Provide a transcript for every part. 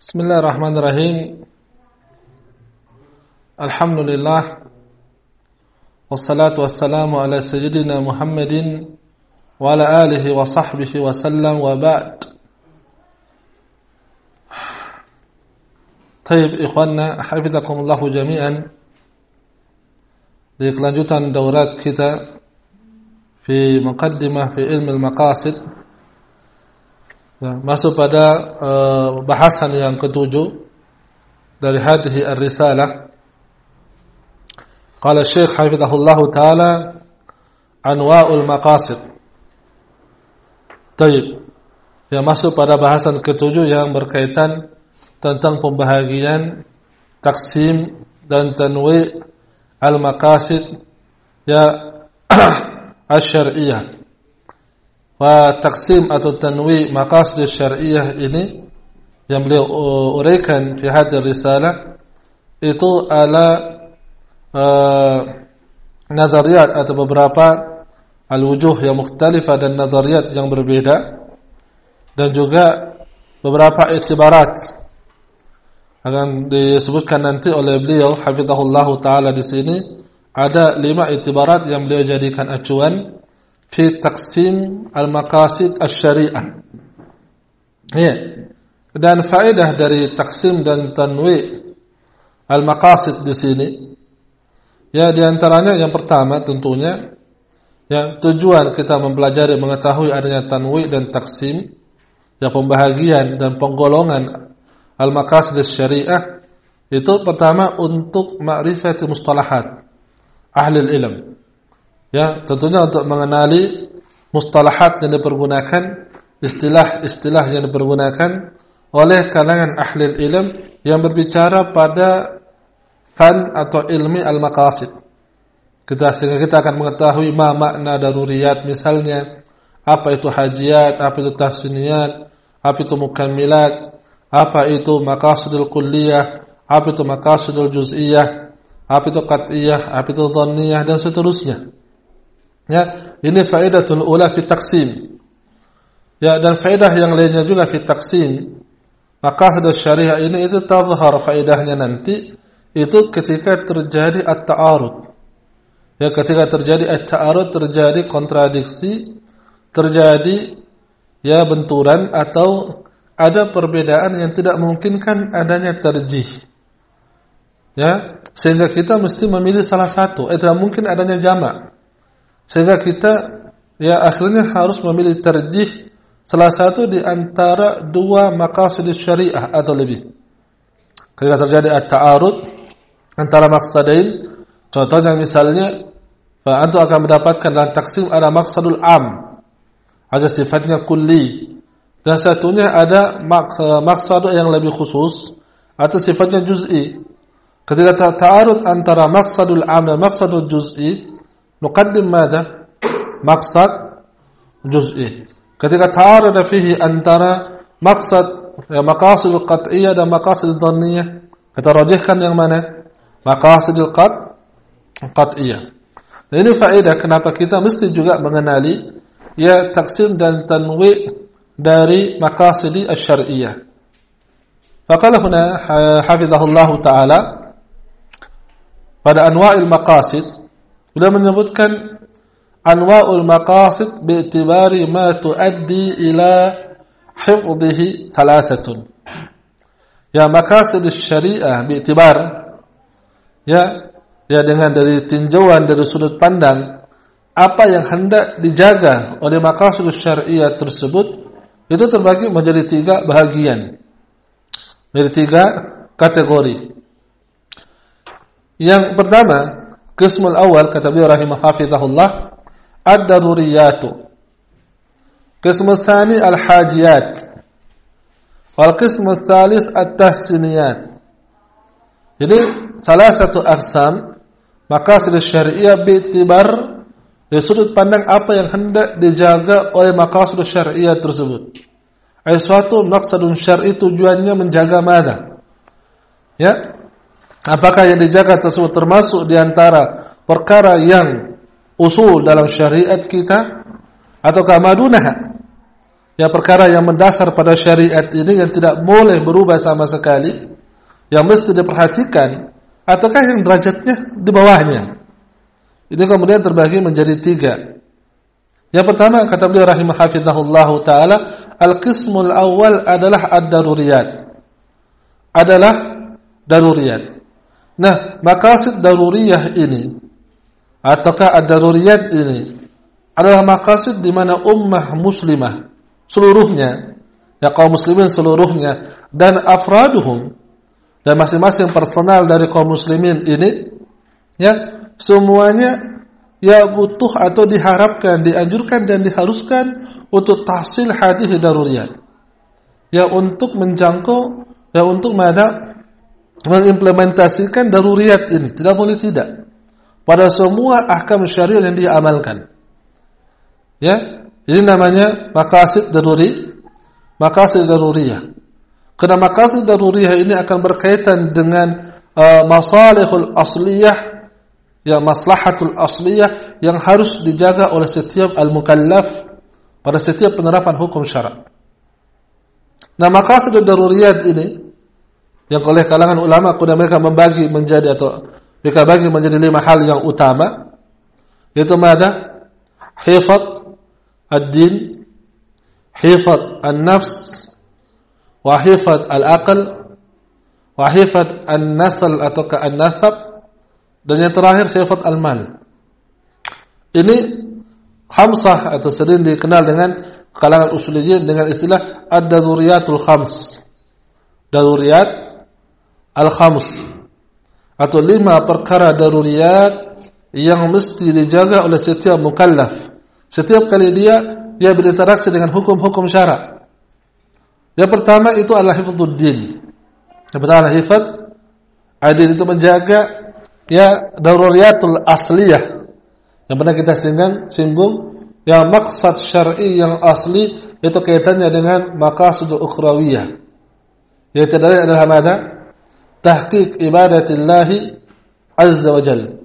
Bismillahirrahmanirrahim. Alhamdulillah. Wassalatu wassalamu ala sayyidina Muhammadin wa ala alihi wa sahbihi wa sallam wa ba'd. Taib ikhwanna, hafizakumullahu jami'an. Di kelanjutan daurat kita fi muqaddimah fi ilmu al-maqasid Ya, masuk pada uh, bahasan yang ketujuh dari hadhihi ar-risalah. Qala Syekh hafizahullah taala anwa'ul maqasid. Baik. Yang masuk pada bahasan ketujuh yang berkaitan tentang pembahagian taksim dan tanwi' al-maqasid ya asy-syar'iyyah. Wa taksim atau tanwi maqasid syariah ini yang beliau uraikan di hadir risalah itu ala uh, nazariyat atau beberapa al-wujuh yang mukhtalifah dan nazariyat yang berbeda dan juga beberapa iktibarat akan disebutkan nanti oleh beliau hafizahullah taala di sini. Ada lima iktibarat yang beliau jadikan acuan fi taksim al-maqasid asy-syariah. Ya. Dan faedah dari taksim dan tanwi al-maqasid di sini ya di antaranya yang pertama tentunya ya tujuan kita mempelajari mengetahui adanya tanwi dan taksim ya pembahagian dan penggolongan al-maqasid syariah itu pertama untuk ma'rifati mustalahat ahli ilm Ya, tentunya untuk mengenali mustalahat yang dipergunakan, istilah-istilah yang dipergunakan oleh kalangan ahli ilm yang berbicara pada fan atau ilmi al-maqasid. Kita sehingga kita akan mengetahui ma makna daruriyat misalnya apa itu hajiat, apa itu tahsiniyat, apa itu mukammilat, apa itu maqasidul kulliyah, apa itu maqasidul juz'iyah, apa itu qat'iyah, apa itu dhanniyah dan seterusnya. Ya, ini faedatul ula fi taksim. Ya, dan faedah yang lainnya juga fi taksim. Maka hadis syariah ini itu tazhar faedahnya nanti itu ketika terjadi at-ta'arud. Ya, ketika terjadi at-ta'arud terjadi kontradiksi, terjadi ya benturan atau ada perbedaan yang tidak memungkinkan adanya terjih. Ya, sehingga kita mesti memilih salah satu. Eh, tidak mungkin adanya jamak. Sehingga kita ya akhirnya harus memilih terjih salah satu di antara dua maqasid syariah atau lebih. Ketika terjadi at-ta'arud antara maksadain, contohnya misalnya antum akan mendapatkan dalam taksim ada maksadul am, ada sifatnya kulli, dan satunya ada maksud yang lebih khusus atau sifatnya juz'i. Ketika ta'arud antara maksadul am dan maksadul juz'i, نقدم ماذا مقصد جزئي ketika ta'arada fihi antara maksad ya, maqasid qat'iyah dan maqasid dhanniyah kita rajihkan yang mana maqasid qat qat'iyah nah, ini faedah kenapa kita mesti juga mengenali ya taksim dan tanwi dari maqasid asy-syar'iyyah faqala huna hafizahullah taala pada anwa'il maqasid Beliau menyebutkan anwa'ul maqasid bi'tibari ma tuaddi ila hifdhihi thalathatun. Ya maqasid syariah bi'tibar ya ya dengan dari tinjauan dari sudut pandang apa yang hendak dijaga oleh maqasid syariah tersebut itu terbagi menjadi tiga bahagian. Menjadi tiga kategori. Yang pertama, Qism al-awwal kata beliau rahimah hafizahullah ad-daruriyatu. Qism al-thani al-hajiyat. Wal qism al-thalis at-tahsiniyat. Jadi salah satu aqsam maqasid syariah bi'tibar dari sudut pandang apa yang hendak dijaga oleh maqasid syariah tersebut. Ay suatu maqsadun syar'i tujuannya menjaga mana? Ya, Apakah yang dijaga tersebut termasuk di antara perkara yang usul dalam syariat kita ataukah madunah ya perkara yang mendasar pada syariat ini yang tidak boleh berubah sama sekali, yang mesti diperhatikan, ataukah yang derajatnya di bawahnya. Ini kemudian terbagi menjadi tiga. Yang pertama kata beliau rahimahullah taala, al-qismul awal adalah ad-daruriyat. Adalah daruriyat. Nah, maqasid daruriyah ini ataukah ad-daruriyat ini adalah maqasid di mana ummah muslimah seluruhnya ya kaum muslimin seluruhnya dan afraduhum dan masing-masing personal dari kaum muslimin ini ya semuanya ya butuh atau diharapkan dianjurkan dan diharuskan untuk tahsil hadis daruriyat. Ya untuk menjangkau ya untuk mana mengimplementasikan daruriyat ini tidak boleh tidak pada semua ahkam syariah yang diamalkan Ya, ini namanya makasid daruri, makasid daruriyah. Karena makasid daruriyah ini akan berkaitan dengan uh, masalihul asliyah, ya maslahatul asliyah yang harus dijaga oleh setiap al-mukallaf pada setiap penerapan hukum syarak. Nah, makasid daruriyat ini yang oleh kalangan ulama kuda mereka membagi menjadi atau mereka bagi menjadi lima hal yang utama. Yaitu mada hifat ad-din hifat an-nafs wa hifat al-aql wa hifat an-nasl atau ke an-nasab dan yang terakhir hifat al-mal. Ini khamsah atau sering dikenal dengan kalangan usulijin dengan istilah ad-daruriyatul khams. Daruriyat al-khams atau lima perkara daruriyat yang mesti dijaga oleh setiap mukallaf. Setiap kali dia dia berinteraksi dengan hukum-hukum syarak. Yang pertama itu adalah hifdzuddin. Yang pertama adalah hifdz adil itu menjaga ya daruriyatul asliyah. Yang pernah kita singgung, singgung yang maksud syar'i yang asli itu kaitannya dengan maqasid ukhrawiyah. Yaitu dari adalah mana? Ibadatillahi azza wa jalla.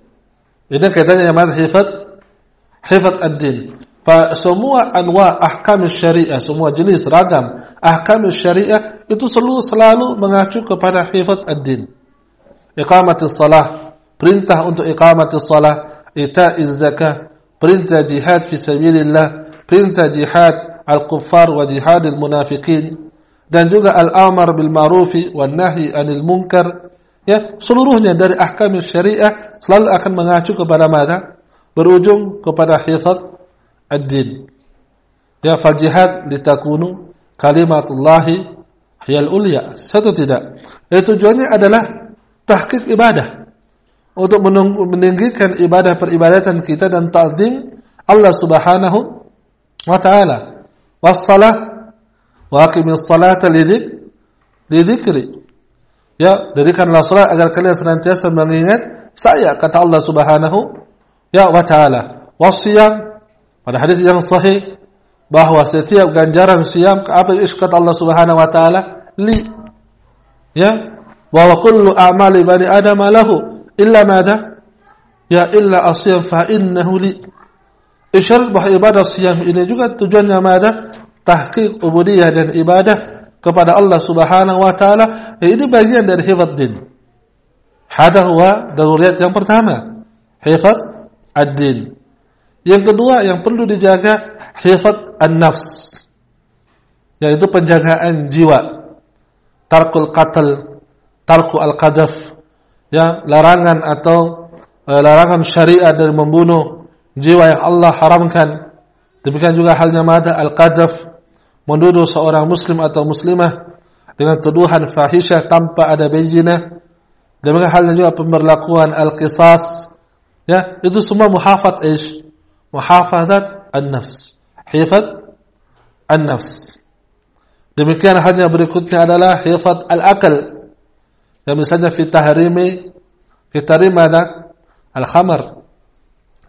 Ini kaitannya yang mana hifdz hifat ad-din. Semua anwa ahkam syariah, semua jenis ragam ahkam syariah itu selalu selalu mengacu kepada hifat ad-din. Iqamatis salah, perintah untuk iqamatis salah, ita'iz zakah, perintah jihad fi sabilillah, perintah jihad al-kuffar wa jihad al-munafiqin dan juga al-amar bil ma'rufi wan nahi anil munkar ya seluruhnya dari ahkam syariah selalu akan mengacu kepada mana berujung kepada hifaz ad-din. Ya fal jihad litakunu kalimatullahi hiyal ulya. Satu tidak. Ya, tujuannya adalah tahqiq ibadah. Untuk meninggikan ibadah peribadatan kita dan ta'zim Allah Subhanahu wa taala. Wassalah wa aqimis salata lidzik lidzikri. Ya, dirikanlah salat agar kalian senantiasa mengingat saya kata Allah Subhanahu ya wa ta'ala. Wasiyam pada hadis yang sahih bahwa setiap ganjaran siam apa iskat Allah Subhanahu wa taala li ya bahwa kullu a'mali bani adam lahu illa madha ya illa asyam fa innahu li isyarat bahwa ibadah siam ini juga tujuannya madha tahqiq ubudiyah dan ibadah kepada Allah Subhanahu wa taala ini bagian dari hifadz din hada huwa daruriyat yang pertama hifadz ad-din. Yang kedua yang perlu dijaga hifat an-nafs. Yaitu penjagaan jiwa. Tarkul qatl, tarku al-qadhaf. Ya, larangan atau uh, larangan syariat dari membunuh jiwa yang Allah haramkan. Demikian juga halnya mada al-qadhaf, menuduh seorang muslim atau muslimah dengan tuduhan fahisyah tanpa ada bayinah. Demikian halnya juga pemberlakuan al-qisas Ya, itu semua muhafat ish. Muhafazat an-nafs. Hifat an-nafs. Demikian halnya berikutnya adalah hifat al-akal. Yang misalnya fi tahrimi fi tahrim ada al-khamar.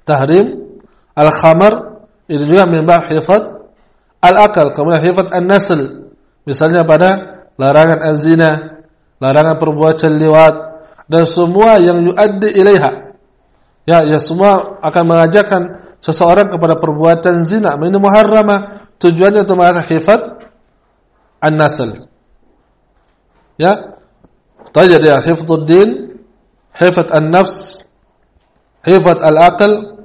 Tahrim al-khamar itu juga membah hifat al-akal. Kemudian hifat an-nasl. Misalnya pada larangan az-zina, larangan perbuatan liwat dan semua yang yuaddi ilaiha Ya, ya semua akan mengajarkan seseorang kepada perbuatan zina, ini muharramah, tujuannya untuk mengatakan hifat an-nasl. Ya. Tanya dia hifdzuddin, hifat an-nafs, hifat al-aql,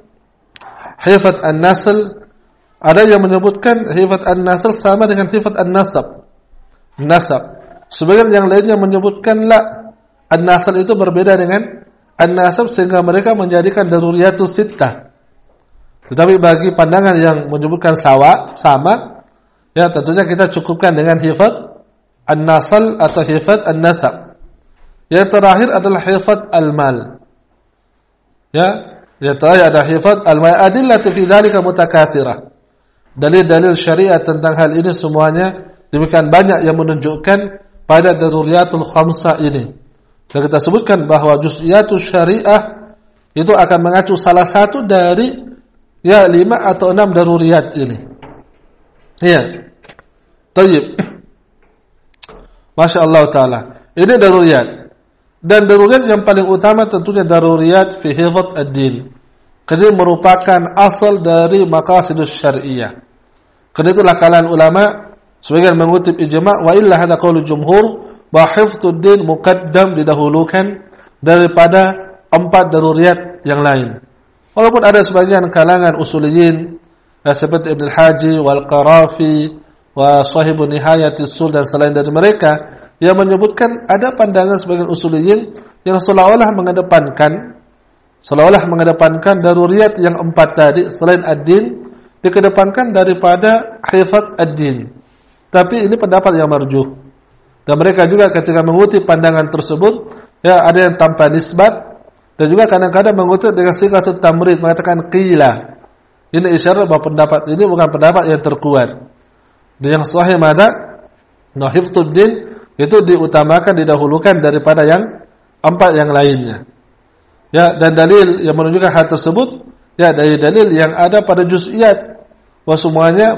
hifat an-nasl. Ada yang menyebutkan hifat an-nasl sama dengan hifat an-nasab. Nasab. Sebagian yang lainnya menyebutkan la an-nasl itu berbeda dengan an-nasab sehingga mereka menjadikan daruriyatus sittah. Tetapi bagi pandangan yang menyebutkan sawa, sama, ya tentunya kita cukupkan dengan hifat an-nasl atau hifat an-nasab. Yang terakhir adalah hifat al-mal. Ya, yang terakhir ada hifat al-mal. Adillatu fi dzalika mutakatsirah. Dalil-dalil syariat tentang hal ini semuanya demikian banyak yang menunjukkan pada daruriyatul khamsah ini. Dan kita sebutkan bahwa juz'iyatul syariah itu akan mengacu salah satu dari ya lima atau enam daruriyat ini. Iya. Tayyib. Masya Allah Ta'ala. Ini daruriyat. Dan daruriyat yang paling utama tentunya daruriyat fi hifat ad-din. Karena merupakan asal dari maqasidus syariah. Karena itulah kalian ulama Sebagian mengutip ijma' wa illa hadha qaulu jumhur bahwa hifdzuddin muqaddam didahulukan daripada empat daruriyat yang lain. Walaupun ada sebagian kalangan usuliyin seperti Ibn Haji wal Qarafi wa sahibu nihayatis sul dan selain dari mereka yang menyebutkan ada pandangan sebagian usuliyin yang seolah-olah mengedepankan seolah-olah mengedepankan daruriyat yang empat tadi selain ad-din dikedepankan daripada hifat ad-din. Tapi ini pendapat yang marjuh. Dan mereka juga ketika mengutip pandangan tersebut, ya ada yang tanpa nisbat dan juga kadang-kadang mengutip dengan sikatut tamrid mengatakan qila. Ini isyarat bahwa pendapat ini bukan pendapat yang terkuat. Dan yang sahih mana? Din itu diutamakan didahulukan daripada yang empat yang lainnya. Ya, dan dalil yang menunjukkan hal tersebut ya dari dalil yang ada pada juz'iyat. Bahwa semuanya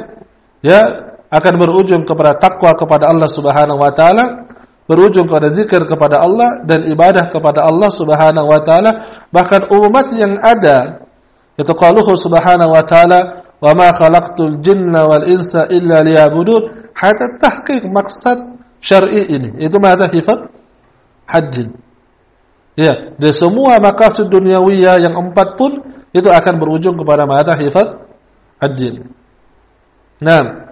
ya akan berujung kepada takwa kepada Allah Subhanahu wa taala, berujung kepada zikir kepada Allah dan ibadah kepada Allah Subhanahu wa taala, bahkan umat yang ada itu qaluhu subhanahu wa taala wa ma khalaqtul jinna wal insa illa liya'budun. Hatta tahqiq maksud syar'i ini. Itu mata hifat? Haddin ya di semua maqasid duniawiyah yang empat pun itu akan berujung kepada mata hifat haddin nah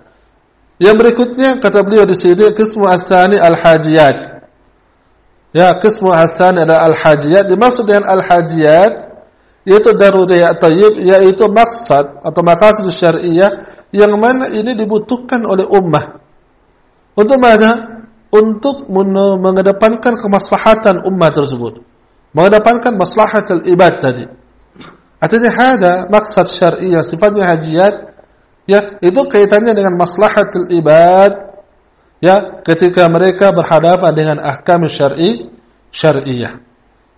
Yang berikutnya kata beliau di sini kismu astani al-hajiyat. Ya, kismu astani adalah al-hajiyat. Dimaksud dengan al-hajiyat yaitu daruriyat tayyib yaitu maksud atau maqasid syariah yang mana ini dibutuhkan oleh ummah. Untuk mana? Untuk mengedepankan kemaslahatan ummah tersebut. Mengedepankan maslahat al-ibad tadi. Artinya ada maksud syariah sifatnya hajiyat ya itu kaitannya dengan maslahatul ibad ya ketika mereka berhadapan dengan ahkam syar'i syar'iyah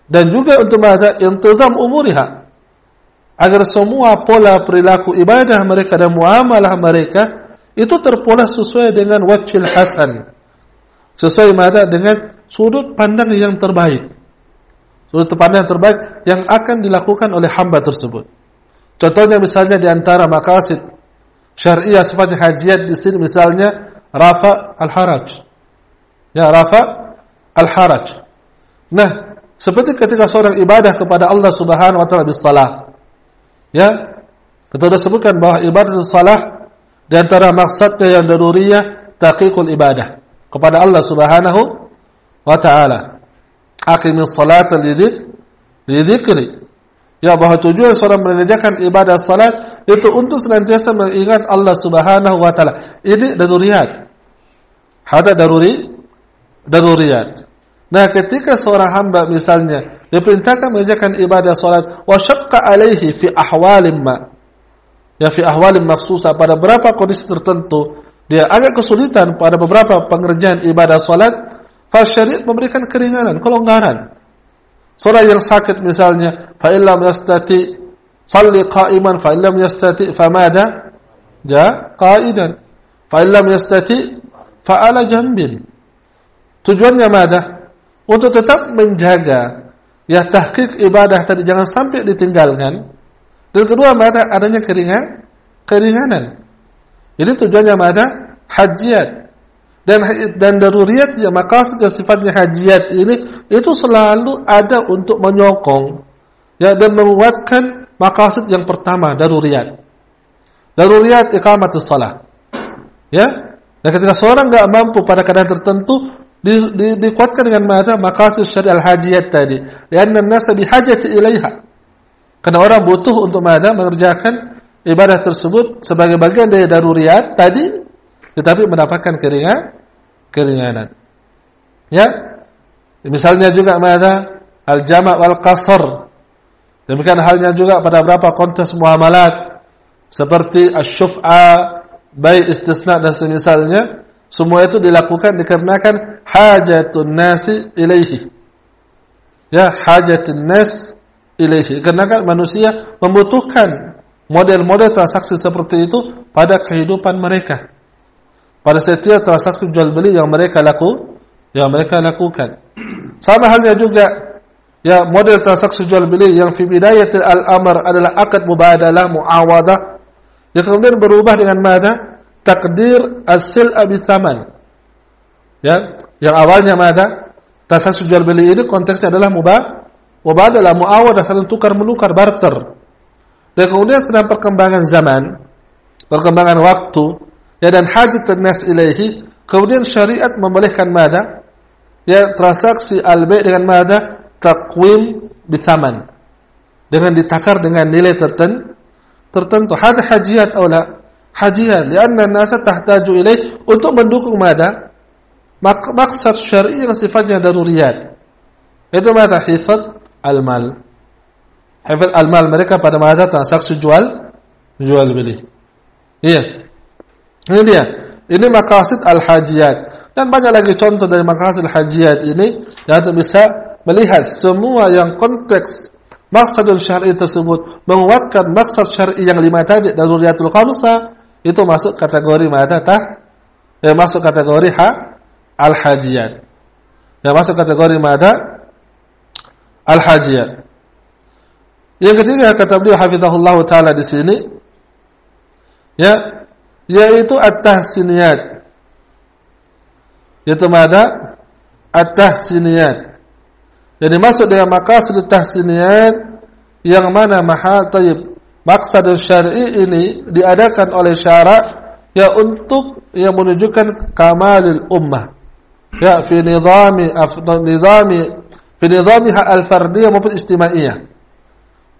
dan juga untuk mata intizam umuriha agar semua pola perilaku ibadah mereka dan muamalah mereka itu terpola sesuai dengan wajhil hasan sesuai mata dengan sudut pandang yang terbaik pandang yang terbaik yang akan dilakukan oleh hamba tersebut contohnya misalnya di antara makasid syariah sifatnya hajiat di sini misalnya rafa al-haraj. Ya, rafa al-haraj. Nah, seperti ketika seorang ibadah kepada Allah Subhanahu wa taala bisalah. Ya. Kita sudah sebutkan bahwa ibadah salah di antara maksudnya yang daruriyah taqiqul ibadah kepada Allah Subhanahu wa taala. Aqimis salata lidzikri. Ya bahwa tujuan seorang mengerjakan ibadah salat itu untuk senantiasa mengingat Allah Subhanahu wa taala. Ini daruriyat. Hada daruri daruriyat. Nah, ketika seorang hamba misalnya diperintahkan mengerjakan ibadah salat wa syaqqa alaihi fi ahwalin ma ya fi ahwalin maksusa pada beberapa kondisi tertentu dia agak kesulitan pada beberapa pengerjaan ibadah salat Kalau syariat memberikan keringanan, kelonggaran. Seorang yang sakit misalnya, fa illam yastati salli qa'iman fa illam yastati famada ja qa'idan fa illam yastati fa ala jambin. Tujuannya mada? Untuk tetap menjaga ya tahqiq ibadah tadi jangan sampai ditinggalkan. Dan kedua mada adanya keringan keringanan. Jadi tujuannya mada? Hajiat dan dan daruriyat ya maqasid yang sifatnya hajiat ini itu selalu ada untuk menyokong ya dan menguatkan maqasid yang pertama daruriyat. Daruriyat iqamatus shalah. Ya. Dan ketika seorang enggak mampu pada keadaan tertentu di, di, dikuatkan dengan mana maqasid syariat hajiyat tadi. Karena nasa bihajati ilaiha. Karena orang butuh untuk mana mengerjakan ibadah tersebut sebagai bagian dari daruriyat tadi tetapi mendapatkan keringan, keringanan. Ya. Misalnya juga mana al-jama' wal qasr. Demikian halnya juga pada beberapa kontes muamalat seperti asy-syuf'a, bai istisna dan semisalnya, semua itu dilakukan dikarenakan hajatun nasi ilaihi. Ya, hajatun nas ilaihi. Karena kan manusia membutuhkan model-model transaksi seperti itu pada kehidupan mereka pada setiap transaksi jual beli yang mereka laku yang mereka lakukan. Sama halnya juga ya model transaksi jual beli yang fi bidayat al-amr adalah akad mubadalah muawadah yang kemudian berubah dengan mana? Takdir as-sil'a bithaman. Ya, yang awalnya mana? Transaksi jual beli ini konteksnya adalah mubah mubadalah muawadah saling tukar menukar barter. Dan kemudian setelah perkembangan zaman, perkembangan waktu, ya dan hajat nas ilaihi. Kemudian syariat membolehkan mada. Ya transaksi al-bai' dengan mada takwim bithaman dengan ditakar dengan nilai tertentu. Tertentu. Hada hajiyat atau la? Hajiyat karena nasa tahtaju ilaih untuk mendukung mada maksud syar'i yang sifatnya daruriyat. Itu mada hifat al-mal. Hifat al-mal mereka pada mada transaksi jual jual beli. Iya Ini dia. Ini maqasid al-hajiyat. Dan banyak lagi contoh dari maqasid al-hajiyat ini yang bisa melihat semua yang konteks maqsadul syar'i tersebut menguatkan maksud syar'i yang lima tadi daruriyatul khamsa itu masuk kategori mana tah? Ya masuk kategori ha al-hajiyat. Ya masuk kategori mana? Al-hajiyat. Yang ketiga kata beliau hafizahullah taala di sini ya yaitu at-tahsiniyat. Yaitu mana? At-tahsiniyat. Jadi masuk dalam maqasid tahsiniyat yang mana mahal tayyib maksud syar'i ini diadakan oleh syarak ya untuk yang menunjukkan kamalil ummah. Ya fi nizami nizami fi nizamiha al-fardiyah maupun istimaiyah.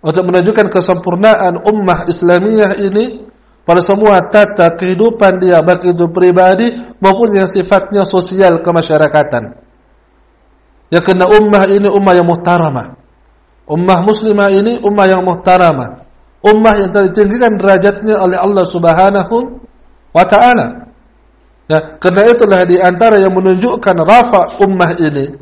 Untuk menunjukkan kesempurnaan ummah Islamiyah ini pada semua tata kehidupan dia baik itu pribadi maupun yang sifatnya sosial kemasyarakatan. Ya kena ummah ini ummah yang muhtaramah. Ummah muslimah ini ummah yang muhtaramah. Ummah yang ditinggikan derajatnya oleh Allah Subhanahu wa taala. Ya, karena itulah di antara yang menunjukkan rafa ummah ini,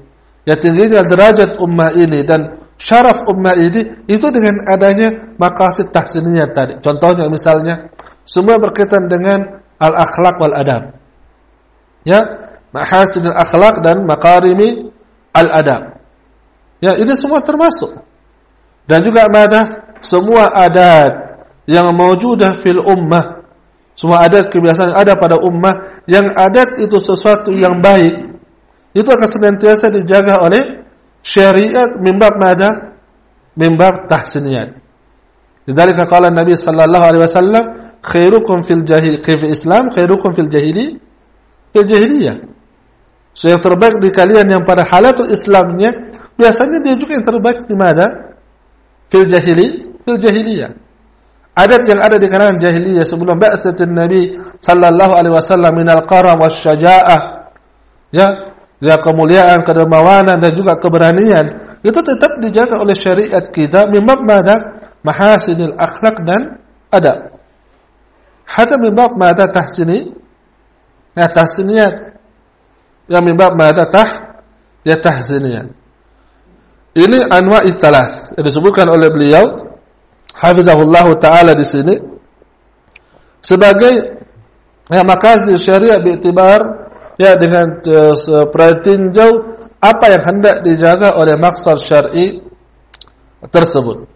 ya tingginya derajat ummah ini dan syaraf ummah ini itu dengan adanya maqasid tahsiniyah tadi. Contohnya misalnya semua berkaitan dengan al-akhlak wal adab. Ya, mahasin al-akhlak dan makarimi al-adab. Ya, ini semua termasuk. Dan juga mana semua adat yang mewujudah fil ummah. Semua adat kebiasaan yang ada pada ummah yang adat itu sesuatu yang baik. Itu akan senantiasa dijaga oleh syariat mimbab mana? Mimbab tahsiniyat. Lidzalika qala Nabi sallallahu alaihi wasallam khairukum fil jahil fil Islam khairukum fil jahili fil jahiliyah. So yang terbaik di kalian yang pada halatul Islamnya biasanya dia juga yang terbaik di mana? Fil jahili fil jahiliyah. Adat yang ada di kalangan jahiliyah sebelum ba'tsatin Nabi sallallahu alaihi wasallam minal karam wasyaja'ah. Ya, ya kemuliaan, kedermawanan dan juga keberanian itu tetap dijaga oleh syariat kita mimbab mana? Mahasinil akhlak dan adab. Hatta min bab mada tahsini? Ya tahsiniyat ya min bab mada tah ya tahsiniyat ini anwa istalas yang disebutkan oleh beliau hafizahullah taala di sini sebagai ya maqasid syariah bi'tibar ya dengan uh, perhatian jauh apa yang hendak dijaga oleh maksud syar'i tersebut.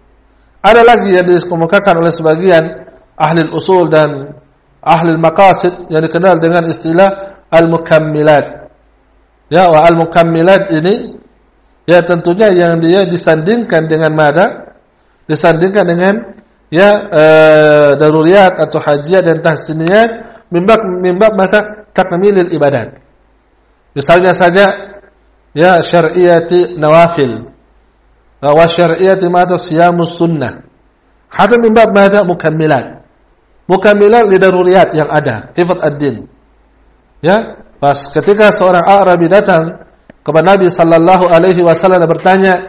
Ada lagi yang dikemukakan oleh sebagian ahli usul dan ahli maqasid yang dikenal dengan istilah al-mukammilat. Ya, wa al-mukammilat ini ya tentunya yang dia disandingkan dengan mada? Disandingkan dengan ya uh, daruriyat atau hajiat dan tahsiniyat mimbab mimbab mata takmilil ibadat. Misalnya saja ya syar'iyati nawafil wa syar'iyati mata siyamus sunnah. Hatta mimbab mata mukammilat. Mukammilat lidaruriyat yang ada, hifat ad-din. Ya, pas ketika seorang Arabi datang kepada Nabi sallallahu alaihi wasallam bertanya,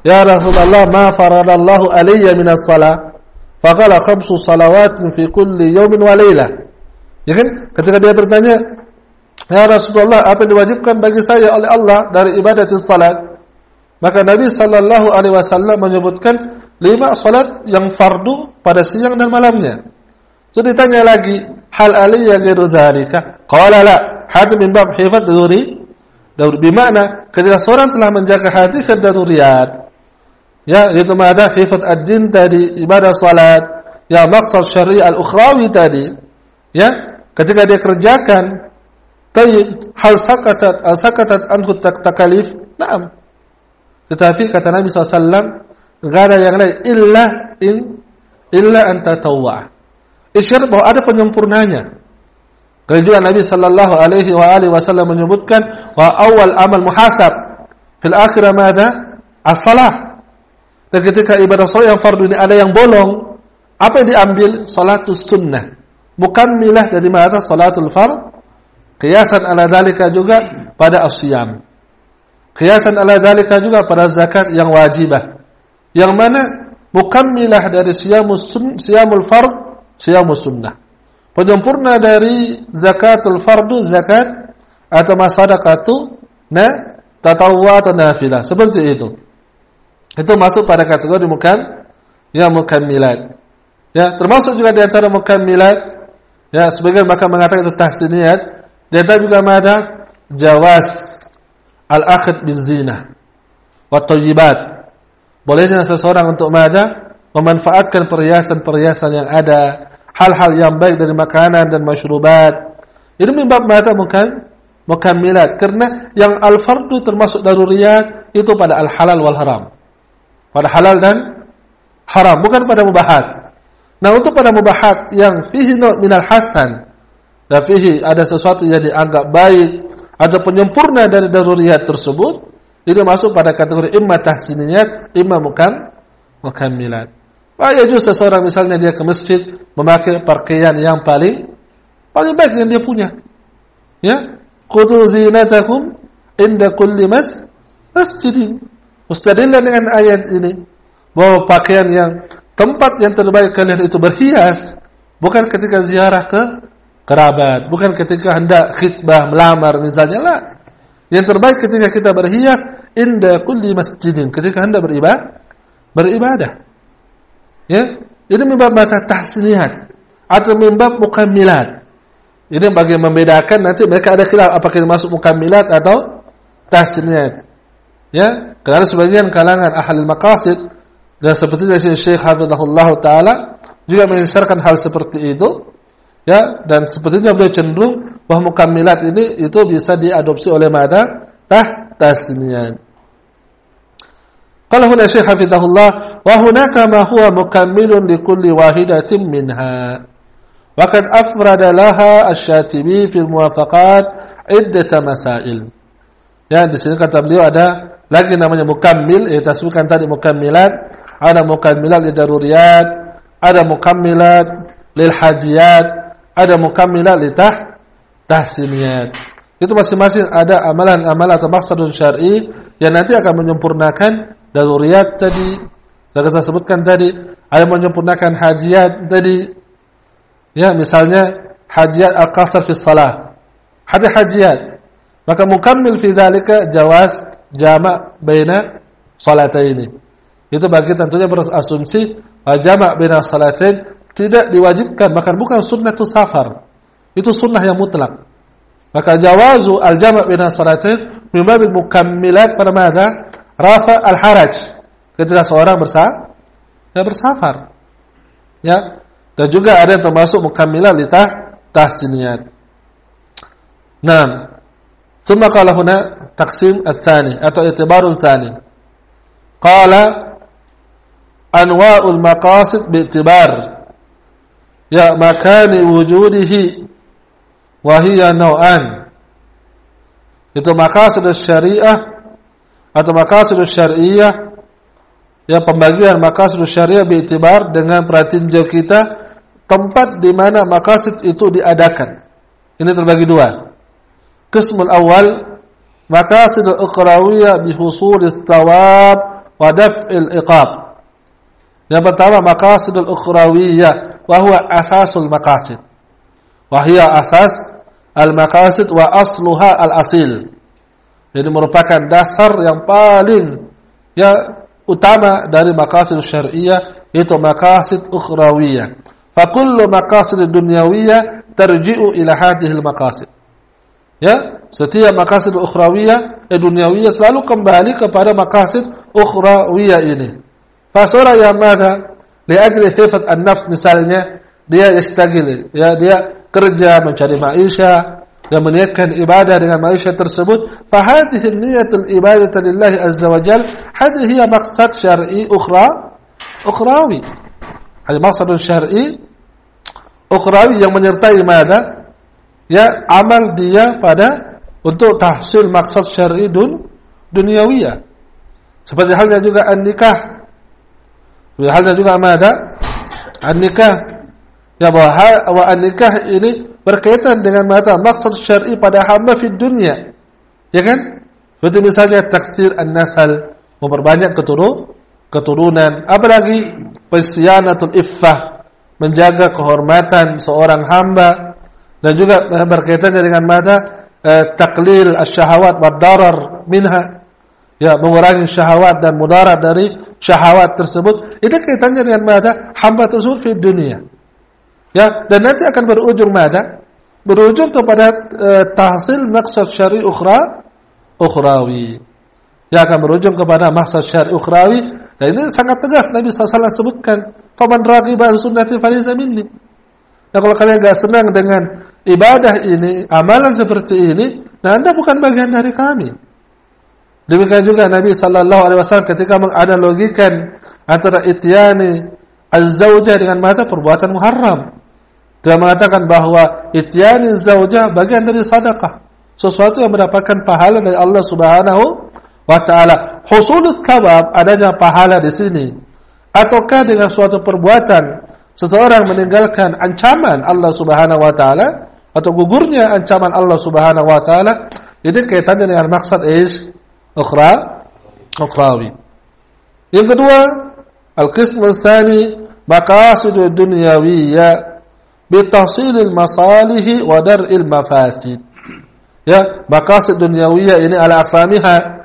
"Ya Rasulullah, ma faradallahu alayya min as-salah?" Faqala khamsu salawatin fi kulli yawmin wa laylah. Ya kan? Ketika dia bertanya, "Ya Rasulullah, apa yang diwajibkan bagi saya oleh Allah dari ibadat salat?" Maka Nabi sallallahu alaihi wasallam menyebutkan lima salat yang fardu pada siang dan malamnya. So ditanya lagi, hal aliyya ghairu dzalika? Qala la, hati min bab hifat daruri. Daruri bermakna ketika seorang telah menjaga hati ke daruriyat. Ya, itu mada hifat ad-din tadi, ibadah salat, ya maksud syar'i al-ukhrawi tadi. Ya, ketika dia kerjakan tayyib hal sakatat al sakatat anhu takalif. Naam. Tetapi kata Nabi SAW, enggak ada yang lain illa in illa anta tawwa isyarat bahwa ada penyempurnanya. Kalau juga Nabi sallallahu alaihi wa alihi wasallam menyebutkan wa awal amal muhasab fil akhirah mada? As-salah. Dan ketika ibadah salat yang fardu ini ada yang bolong, apa yang diambil? Salatus sunnah. Mukammilah dari mana? Salatul fard. Kiasan ala dalika juga pada asyam. Kiasan ala dalika juga pada zakat yang wajibah. Yang mana mukammilah dari siyamus sun, siyamul fard siyamus sunnah. Penyempurna dari zakatul fardu zakat atau masadaqatu na tatawwa atau nafilah. Seperti itu. Itu masuk pada kategori mukam ya mukammilat. Ya, termasuk juga di antara mukammilat ya sebagian bahkan mengatakan itu tahsiniyat. Di antara juga ada jawas al-akhd bizina wa thayyibat. Bolehnya seseorang untuk mada memanfaatkan perhiasan-perhiasan yang ada hal-hal yang baik dari makanan dan masyrubat. Ini mimbab mata bukan mukammilat karena yang al-fardu termasuk daruriyat itu pada al-halal wal haram. Pada halal dan haram, bukan pada mubahat. Nah, untuk pada mubahat yang fihi minal hasan dan fihi ada sesuatu yang dianggap baik atau penyempurna dari daruriyat tersebut, ini masuk pada kategori imma tahsiniyat, imma mukam mukammilat. Wah, ya justru seseorang misalnya dia ke masjid memakai pakaian yang paling paling baik yang dia punya. Ya, khudhu zinatakum inda kulli mas masjidin. Mustadillah dengan ayat ini bahwa pakaian yang tempat yang terbaik kalian itu berhias bukan ketika ziarah ke kerabat, bukan ketika hendak khidbah melamar misalnya lah. Yang terbaik ketika kita berhias inda kulli masjidin, ketika hendak beribadah, beribadah. Ya, ini membab bahasa tahsiniyat atau membab mukammilat. Ini bagi membedakan nanti mereka ada khilaf apakah masuk mukammilat atau tahsiniyat. Ya, karena sebagian kalangan ahli maqasid dan seperti dari Syekh Hafizahullah taala juga mengisarkan hal seperti itu. Ya, dan sepertinya beliau cenderung bahwa mukammilat ini itu bisa diadopsi oleh mada tah tasniyat. Qala huna Syekh hafizahullah wa hunaka ma huwa mukammilun li kulli wahidatin minha. Wa qad afrada laha asy-Syatibi fil muwafaqat iddat masail. Ya, di sini kata beliau ada lagi namanya mukammil, ya tasbihkan tadi mukammilat, ada mukammilat li daruriyat, ada mukammilat lil hajiyat, ada mukammilat li tah tahsiniyat. Itu masing-masing ada amalan-amalan atau maksudun syar'i yang nanti akan menyempurnakan daruriyat tadi yang kita sebutkan tadi ada menyempurnakan hajiat tadi. Ya misalnya hajiat al-qasr fi salah. Ada hajiat. Maka mukammil fi dzalika jawaz jama' baina salataini. Itu bagi tentunya berasumsi jama' baina salatain tidak diwajibkan bahkan bukan sunnatus safar. Itu sunnah yang mutlak. Maka jawazu al-jama' baina salatain min babil mukammilat pada mana rafa al-haraj ketika seorang bersa ya bersafar. Ya. Dan juga ada yang termasuk mukammilah litah tahsiniyat. Naam. ثم قال هنا تقسيم الثاني atau اعتبار الثاني قال أنواع المقاصد باعتبار يا مكان وجوده وهي نوعان itu maqasid syariah atau maqasid syariah ya pembagian maqasid syariah biitibar dengan perhatian jauh kita tempat di mana maqasid itu diadakan. Ini terbagi dua. Qismul awal maqasid al-ukhrawiyah bi husul thawab wa daf'il iqab. Yang pertama maqasid al-ukhrawiyah wa asasul maqasid. Wa hiya asas al-maqasid wa asluha al-asil. Jadi merupakan dasar yang paling ya utama dari maqasid syariah yaitu maqasid ukhrawiyah. Fa kullu maqasid dunyawiyah ila hadhihi al-maqasid. Ya, setiap maqasid ukhrawiyah eh dunyawiyah selalu kembali kepada maqasid ukhrawiyah ini. Fasura yang mana? Liajli hifat an-nafs misalnya dia yastagil ya dia kerja mencari maisha dan meniatkan ibadah dengan maisha tersebut fahadhihi niyatul ibadah lillahi azza wa jal hadhihi hiya maqsad syar'i ukhra ukhrawi ada maksud syar'i ukhrawi yang menyertai mana ya amal dia pada untuk tahsil maksud syar'i dun duniawiyah seperti halnya juga an-nikah seperti halnya juga mana an-nikah Ya bahwa an-nikah ini berkaitan dengan mata maksud syar'i pada hamba di dunia. Ya kan? Seperti misalnya taksir an-nasal, memperbanyak keturun, keturunan, apalagi pesyanatul iffah, menjaga kehormatan seorang hamba dan juga berkaitan dengan mata eh, taklil asyahawat wa darar minha. Ya, mengurangi syahwat dan mudarat dari syahwat tersebut. Itu kaitannya dengan mata hamba tersebut di dunia. Ya, dan nanti akan berujung mana? Berujung kepada uh, tahsil maksud syari ukhra ukhrawi. Ya akan berujung kepada maksud syari ukhrawi. Dan ini sangat tegas Nabi SAW sebutkan, "Faman raghiba sunnati falaysa minni." Ya kalau kalian enggak senang dengan ibadah ini, amalan seperti ini, nah Anda bukan bagian dari kami. Demikian juga Nabi sallallahu alaihi wasallam ketika menganalogikan antara ityani az-zaujah dengan mata perbuatan muharram. Dia mengatakan bahwa ityani zaujah bagian dari sedekah. Sesuatu yang mendapatkan pahala dari Allah Subhanahu wa taala. Husulut thawab adanya pahala di sini. Ataukah dengan suatu perbuatan seseorang meninggalkan ancaman Allah Subhanahu wa taala atau gugurnya ancaman Allah Subhanahu wa taala ini kaitannya dengan maksud is ukhra ukhrawi. Yang kedua, tsani maqasid dunyawiyah bitahsilil masalihi wa dar'il mafasid. Ya, maqasid dunyawiyah ini ala aqsamiha.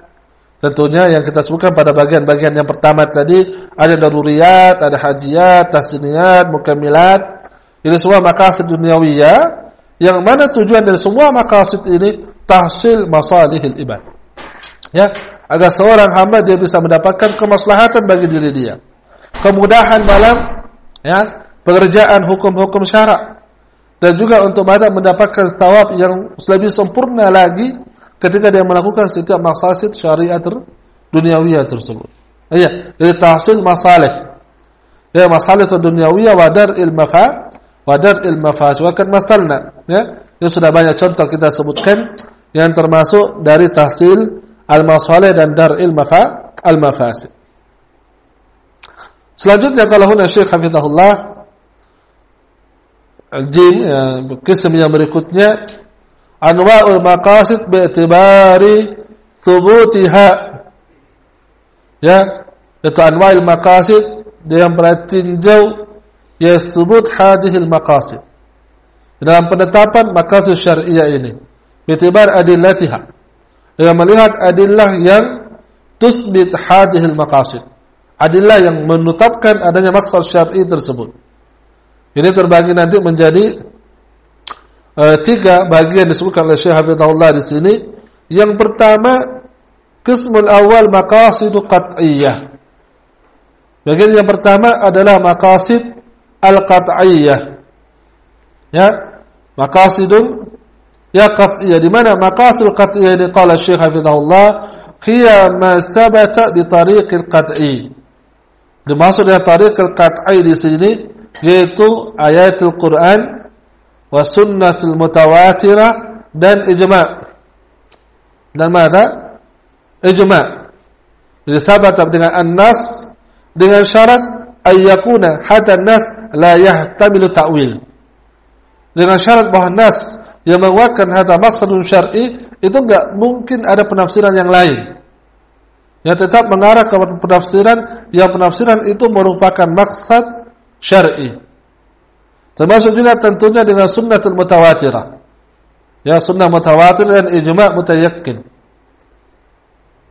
Tentunya yang kita sebutkan pada bagian-bagian yang pertama tadi ada daruriyat, ada hajiyat, tasniyat, mukamilat. Ini semua maqasid dunyawiyah yang mana tujuan dari semua maqasid ini tahsil masalihil ibad. Ya, agar seorang hamba dia bisa mendapatkan kemaslahatan bagi diri dia. Kemudahan dalam ya, pekerjaan hukum-hukum syarak dan juga untuk mata mendapatkan tawab yang lebih sempurna lagi ketika dia melakukan setiap maksasid syariat ter duniawiyah tersebut. Iya, dari tahsil masalih. Ya, masalih duniawiyah wa dar'il mafa wa dar'il mafas. Wa kan ya. Ini sudah banyak contoh kita sebutkan yang termasuk dari tahsil al-masalih dan dar'il mafa al-mafasid. Selanjutnya kalau huna Syekh Hafizahullah jim ya, kism yang berikutnya anwa'ul maqasid bi'tibari thubutiha. Ya itu anwa'ul maqasid yang bertinjau ya thubut hadhil maqasid. Dalam penetapan maqasid syariah ini bi'tibar adillatiha. Yang melihat adillah yang tusbit hadhil maqasid adillah yang menetapkan adanya maksud syar'i tersebut ini terbagi nanti menjadi uh, tiga bagian disebutkan oleh Syekh Habibullah di sini. Yang pertama, qismul awal maqasidu qat'iyah. Bagian yang pertama adalah maqasid al-qat'iyah. Ya, maqasidun ya qat'iyah di mana maqasid qat'iyah ini qala Syekh Hafizahullah hiya ma sabata bi tariqil qat'i dimaksud dengan tariqil qat'i di sini yaitu ayatul Quran wa sunnatul mutawatirah dan ijma' dan mana? Ijma' jadi dengan an-nas dengan syarat ayyakuna hatta nas la yahtamilu ta'wil. Dengan syarat bahwa nas yang menguatkan hadza maqsadun syar'i itu enggak mungkin ada penafsiran yang lain. Yang tetap mengarah ke penafsiran yang penafsiran itu merupakan maksad syar'i. Termasuk juga tentunya dengan sunnatul mutawatirah. Ya sunnah mutawatir dan ijma' mutayakkin.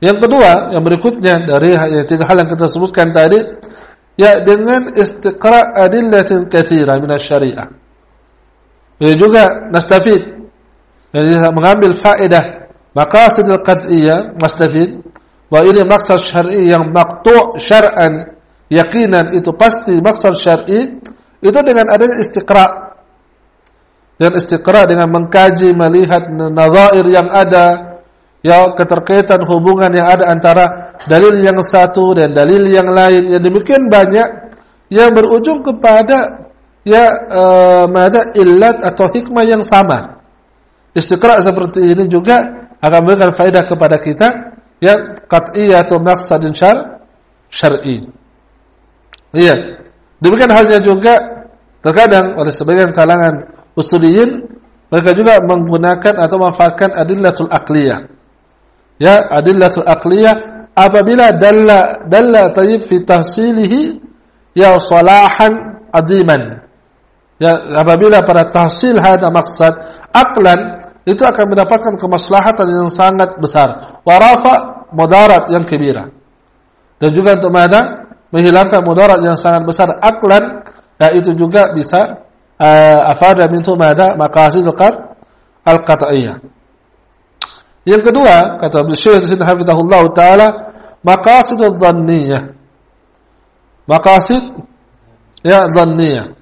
Yang kedua, yang berikutnya dari tiga hal yang kita sebutkan tadi, ya dengan istiqra' adillatin katsira min syariah ini juga nastafid. Jadi mengambil faedah maqasidil qad'iyah mustafid bahwa ini maksud syar'i yang maqtu' syar'an yakinan itu pasti maksud syar'i itu dengan adanya istiqra dan istiqra dengan mengkaji melihat nazair yang ada ya keterkaitan hubungan yang ada antara dalil yang satu dan dalil yang lain yang demikian banyak yang berujung kepada ya uh, ada illat atau hikmah yang sama. Istiqra seperti ini juga akan memberikan faedah kepada kita ya qat'iyah atau maqsadin syar syar'i. Iya. Demikian halnya juga terkadang oleh sebagian kalangan usuliyin mereka juga menggunakan atau memanfaatkan adillatul aqliyah. Ya, adillatul aqliyah apabila dalla dalla tayyib fi tahsilihi ya salahan adiman ya apabila pada tahsil hada maksad aklan itu akan mendapatkan kemaslahatan yang sangat besar warafa mudarat yang kebira. Dan juga untuk mana menghilangkan mudarat yang sangat besar aklan. Ya itu juga bisa uh, afada min mada maqasid al-qat'iyah. Yang kedua kata Syekh Sina Hafizahullah taala maqasid dhanniyah. Maqasid ya dhanniyah.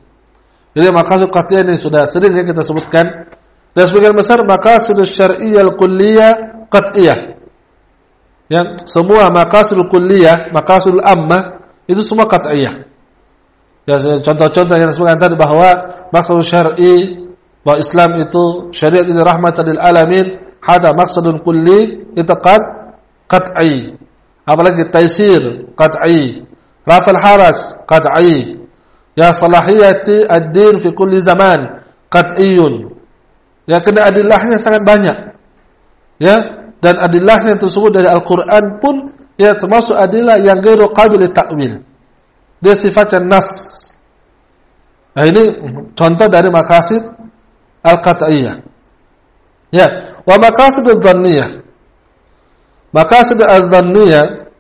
Jadi maqasid qat'iyah ini sudah sering ya kita sebutkan. Dan sebagian besar maqasid syar'iyyah kulliyah qat'iyah. Yang semua maqasid kulliyah, maqasid ammah itu semua qat'iyah. Ya contoh-contoh yang disebutkan tadi bahwa maqsad syar'i bahwa Islam itu syariat ini rahmatan lil alamin, hada maqsadun kulli itu qat qat'i. Apalagi taisir qat'i, rafal haraj qat'i, Ya salahiyati ad-din fi kulli zaman qat'iyun. Ya kena adillahnya sangat banyak. Ya, dan adillahnya tersebut dari Al-Qur'an pun ya termasuk adillah yang gairu qabil ta'wil. Dia sifatnya nas. Nah ini contoh dari maqasid al-qat'iyah. Ya, wa maqasid al-dhanniyah. Maqasid al-dhanniyah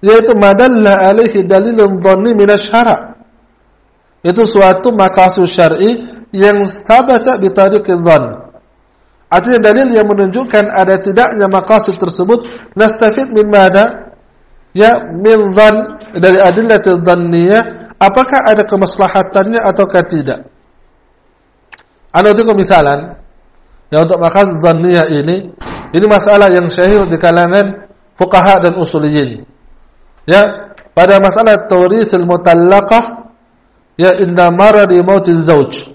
yaitu madalla alaihi dalilun dhanni min. Itu suatu makasus syar'i yang sabata bitariqidh dhann. Artinya dalil yang menunjukkan ada tidaknya maqasid tersebut nastafid min mada? Ya min dhann dari adillatil dhanniyah apakah ada kemaslahatannya ataukah tidak? Ana untuk misalan ya untuk maqasid dhanniyah ini ini masalah yang syahir di kalangan fuqaha dan usuliyin. Ya, pada masalah taurithul mutallaqah ya inna maradi mauti zauj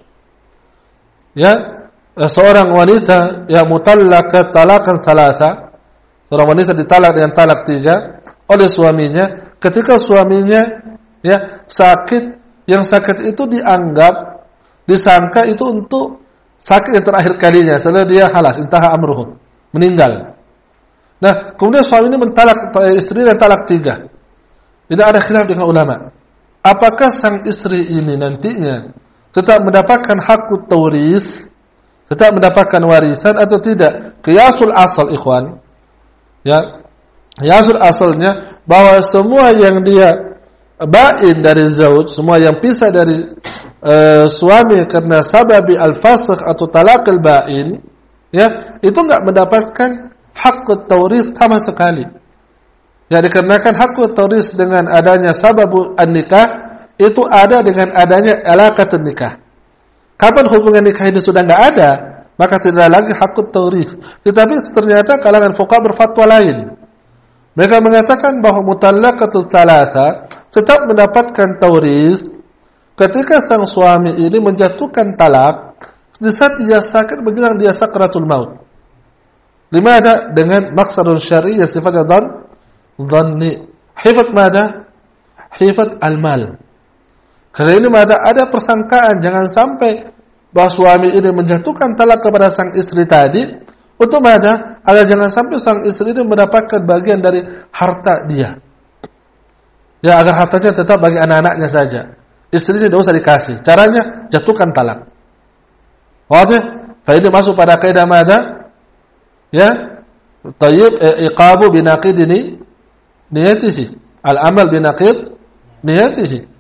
ya seorang wanita yang mutallaqat talakan salasa seorang wanita ditalak dengan talak tiga oleh suaminya. Ketika suaminya ya sakit yang sakit itu dianggap disangka itu untuk sakit yang terakhir kalinya. Setelah dia halas intaha amruhu meninggal. Nah kemudian suami ini mentalak istri dan talak tiga. Tidak ada khilaf dengan ulama. Apakah sang istri ini nantinya tetap mendapatkan hak tauris, tetap mendapatkan warisan atau tidak? Qiyasul asal ikhwan. Ya. Qiyasul asalnya bahwa semua yang dia bain dari zauj, semua yang pisah dari uh, suami karena sababi al-fasakh atau talaqil bain, ya, itu enggak mendapatkan hak tauris sama sekali. Ya dikarenakan hak tauris dengan adanya sababu an-nikah itu ada dengan adanya alaqatun nikah. Kapan hubungan nikah itu sudah nggak ada, maka tidak lagi hakut tauris. Tetapi ternyata kalangan fuqaha berfatwa lain. Mereka mengatakan bahwa mutallaqatul thalatha tetap mendapatkan tauris ketika sang suami ini menjatuhkan talak di saat dia sakit menjelang dia sakratul maut. Lima ada dengan maksadun syar'i yang sifatnya dan dhanni. Hifat mada? Hifat al-mal. Karena ini ada ada persangkaan jangan sampai bahwa suami ini menjatuhkan talak kepada sang istri tadi untuk mana agar jangan sampai sang istri ini mendapatkan bagian dari harta dia. Ya agar hartanya tetap bagi anak-anaknya saja. Istrinya tidak usah dikasih. Caranya jatuhkan talak. Wadih? Fa masuk pada kaidah mada? Ya. Tayyib eh, iqabu binaqidini niyatihi. Al-amal binaqid niyatihi.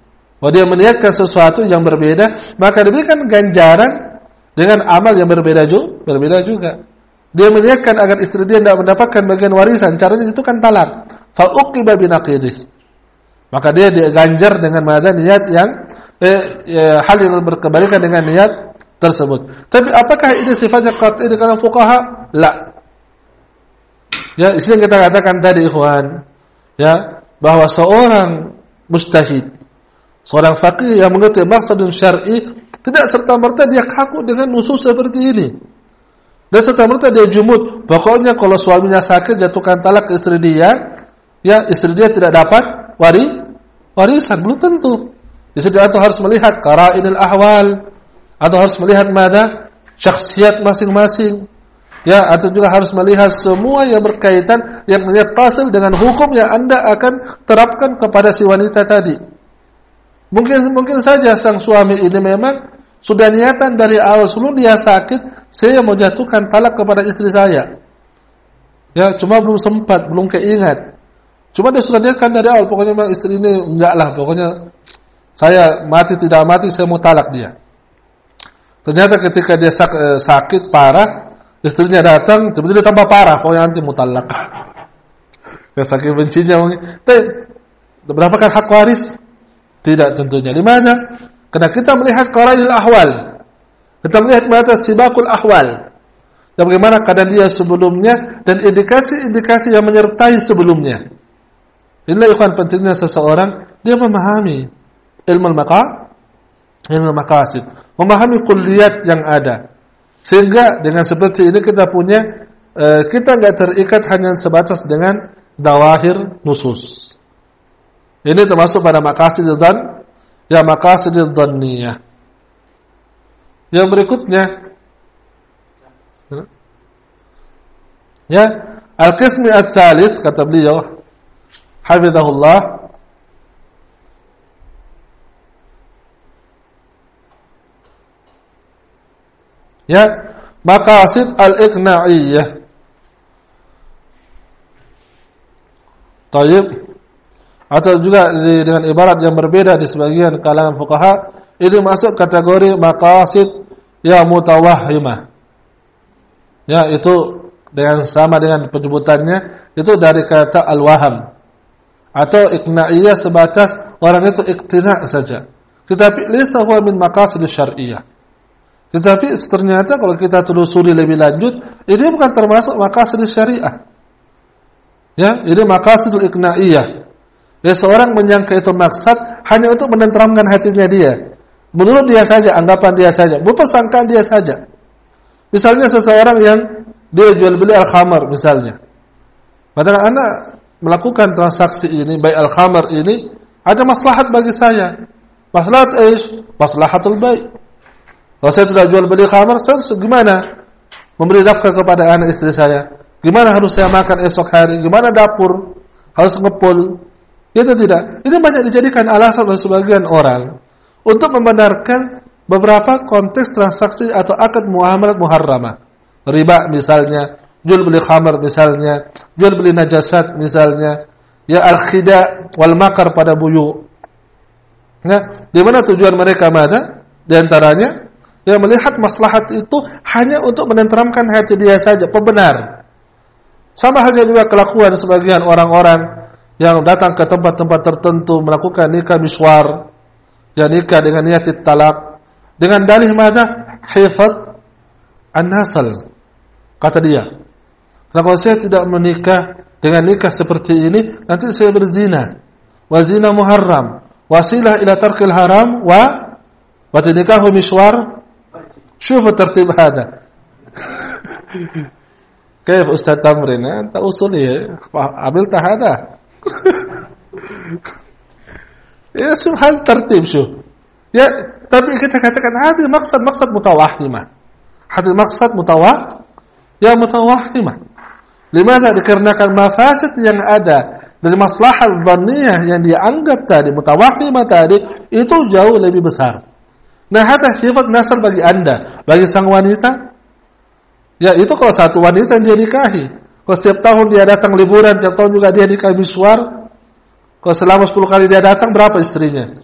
Oh dia meniatkan sesuatu yang berbeda, maka diberikan ganjaran dengan amal yang berbeda juga, berbeda juga. Dia meniatkan agar istri dia tidak mendapatkan bagian warisan, caranya itu kan talak. Fa'uqiba binaqidih. Maka dia diganjar dengan mana niat yang eh, ya, hal yang berkebalikan dengan niat tersebut. Tapi apakah ini sifatnya qat'i dengan fuqaha? La. Ya, istilah kita katakan tadi ikhwan, ya, bahwa seorang mustahid Seorang fakih yang mengerti maksud syar'i tidak serta merta dia kaku dengan nusus seperti ini. Dan serta merta dia jumut. Pokoknya kalau suaminya sakit jatuhkan talak ke istri dia, ya istri dia tidak dapat wari warisan belum tentu. Istri atau harus melihat qara'inil ahwal atau harus melihat mana syakhsiat masing-masing. Ya, atau juga harus melihat semua yang berkaitan yang pasal dengan hukum yang Anda akan terapkan kepada si wanita tadi. Mungkin mungkin saja sang suami ini memang sudah niatan dari awal sebelum dia sakit, saya mau jatuhkan talak kepada istri saya. Ya, cuma belum sempat, belum keingat. Cuma dia sudah niatkan dari awal, pokoknya memang istri ini enggak lah, pokoknya saya mati tidak mati saya mau talak dia. Ternyata ketika dia sak, eh, sakit parah, istrinya datang, tiba-tiba tambah parah, pokoknya nanti mau talak. ya sakit bencinya mungkin. Tapi berapa kan hak waris? Tidak tentunya. Di mana? Karena kita melihat qarainil ahwal. Kita melihat mata sibakul ahwal. Dan bagaimana keadaan dia sebelumnya dan indikasi-indikasi yang menyertai sebelumnya. Inilah ikhwan pentingnya seseorang dia memahami ilmu maka ilmu maqasid, memahami kulliyat yang ada. Sehingga dengan seperti ini kita punya uh, kita enggak terikat hanya sebatas dengan dawahir nusus. Ini termasuk pada maqasid dan ya maqasid dhanniyah. Yang berikutnya ya al-qismi ats-tsalits kata beliau hafizahullah ya maqasid al-iqna'iyah Tayyib atau juga dengan ibarat yang berbeda di sebagian kalangan fuqaha ini masuk kategori maqasid ya mutawahhimah. Ya itu dengan sama dengan penyebutannya itu dari kata al-waham. Atau iqna'iyah sebatas orang itu iqtina' saja. Tetapi lisa huwa min maqasid syar'iyyah tetapi ternyata kalau kita telusuri lebih lanjut ini bukan termasuk maqasid syariah. Ya ini maqasidul iqna'iyah Ya seorang menyangka itu maksud hanya untuk menenteramkan hatinya dia. Menurut dia saja, anggapan dia saja, berpersangkaan dia saja. Misalnya seseorang yang dia jual beli al-khamar misalnya. Padahal anak melakukan transaksi ini, baik al-khamar ini, ada maslahat bagi saya. Maslahat ish? Maslahatul baik. Kalau saya tidak jual beli khamar, saya gimana? Memberi nafkah kepada anak istri saya. Gimana harus saya makan esok hari? Gimana dapur? Harus ngepul. Itu tidak. Ini banyak dijadikan alasan oleh sebagian orang untuk membenarkan beberapa konteks transaksi atau akad muamalat muharramah. Riba misalnya, jual beli khamar misalnya, jual beli najasat misalnya, ya al-khida wal makar pada buyu. Nah, di mana tujuan mereka mana? Di antaranya yang melihat maslahat itu hanya untuk menenteramkan hati dia saja, pembenar. Sama halnya juga kelakuan sebagian orang-orang yang datang ke tempat-tempat tertentu melakukan nikah miswar, ya nikah dengan niat talak, dengan dalih mada hifat an-nasal kata dia karena kalau saya tidak menikah dengan nikah seperti ini nanti saya berzina wa zina muharram wasilah ila tarkil haram wa wa nikahu mishwar شوف الترتيب هذا كيف أستاذ تمرين أنت أصولي عملت هذا ya subhan tertib syuh ya tapi kita katakan hadil maksud maksud mutawahimah hadil maksud mutawah ya mutawahimah limadha dikarenakan mafasid yang ada dari maslahat dhanniyah yang dianggap tadi mutawahimah tadi itu jauh lebih besar. Nah hatta sifat nasal bagi anda bagi sang wanita. Ya itu kalau satu wanita yang dia nikahi kalau setiap tahun dia datang liburan setiap tahun juga dia nikahi miswar kalau selama 10 kali dia datang berapa istrinya?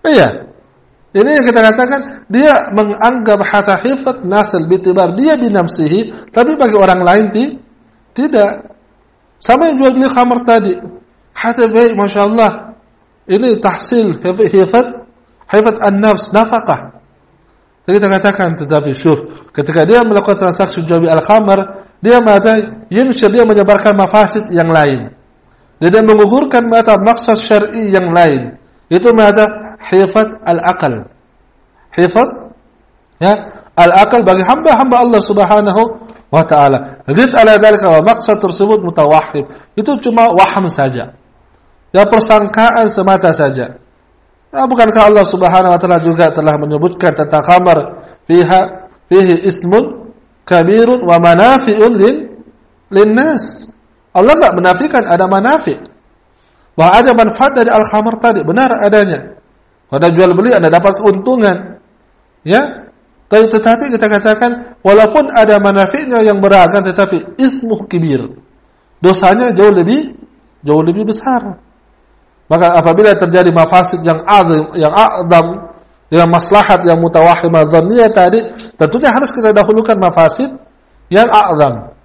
Iya. Ini yang kita katakan dia menganggap hatta hifat nasl bitibar dia binamsihi tapi bagi orang lain ti, tidak. Sama yang jual beli khamar tadi. Hatta baik Masya Allah. Ini tahsil hifat hifat an-nafs nafkah. Jadi kita katakan tetapi syuh ketika dia melakukan transaksi jual al-khamar dia mata yunshir dia menyebarkan mafasid yang lain. Dan dia mengugurkan mata maksud syar'i yang lain. Itu mata hifat al-akal. Hifat ya, al-akal bagi hamba-hamba Allah Subhanahu wa taala. Zid ala dzalika wa maksud tersebut mutawahhib. Itu cuma waham saja. Ya persangkaan semata saja. Nah, bukankah Allah Subhanahu wa taala juga telah menyebutkan tentang khamar fiha fihi ismun kabirun wa manafi'un lin linnas. Allah enggak menafikan ada manafi. Bahwa ada manfaat dari al-khamar tadi, benar adanya. Pada jual beli Anda dapat keuntungan. Ya. Tapi tetapi kita katakan walaupun ada manafi'nya yang beragam tetapi ismu kibir. Dosanya jauh lebih jauh lebih besar. Maka apabila terjadi mafasid yang azim, yang a'zam dengan maslahat yang mutawahimah dhanniyah tadi, tentunya harus kita dahulukan mafasid yang a'zam.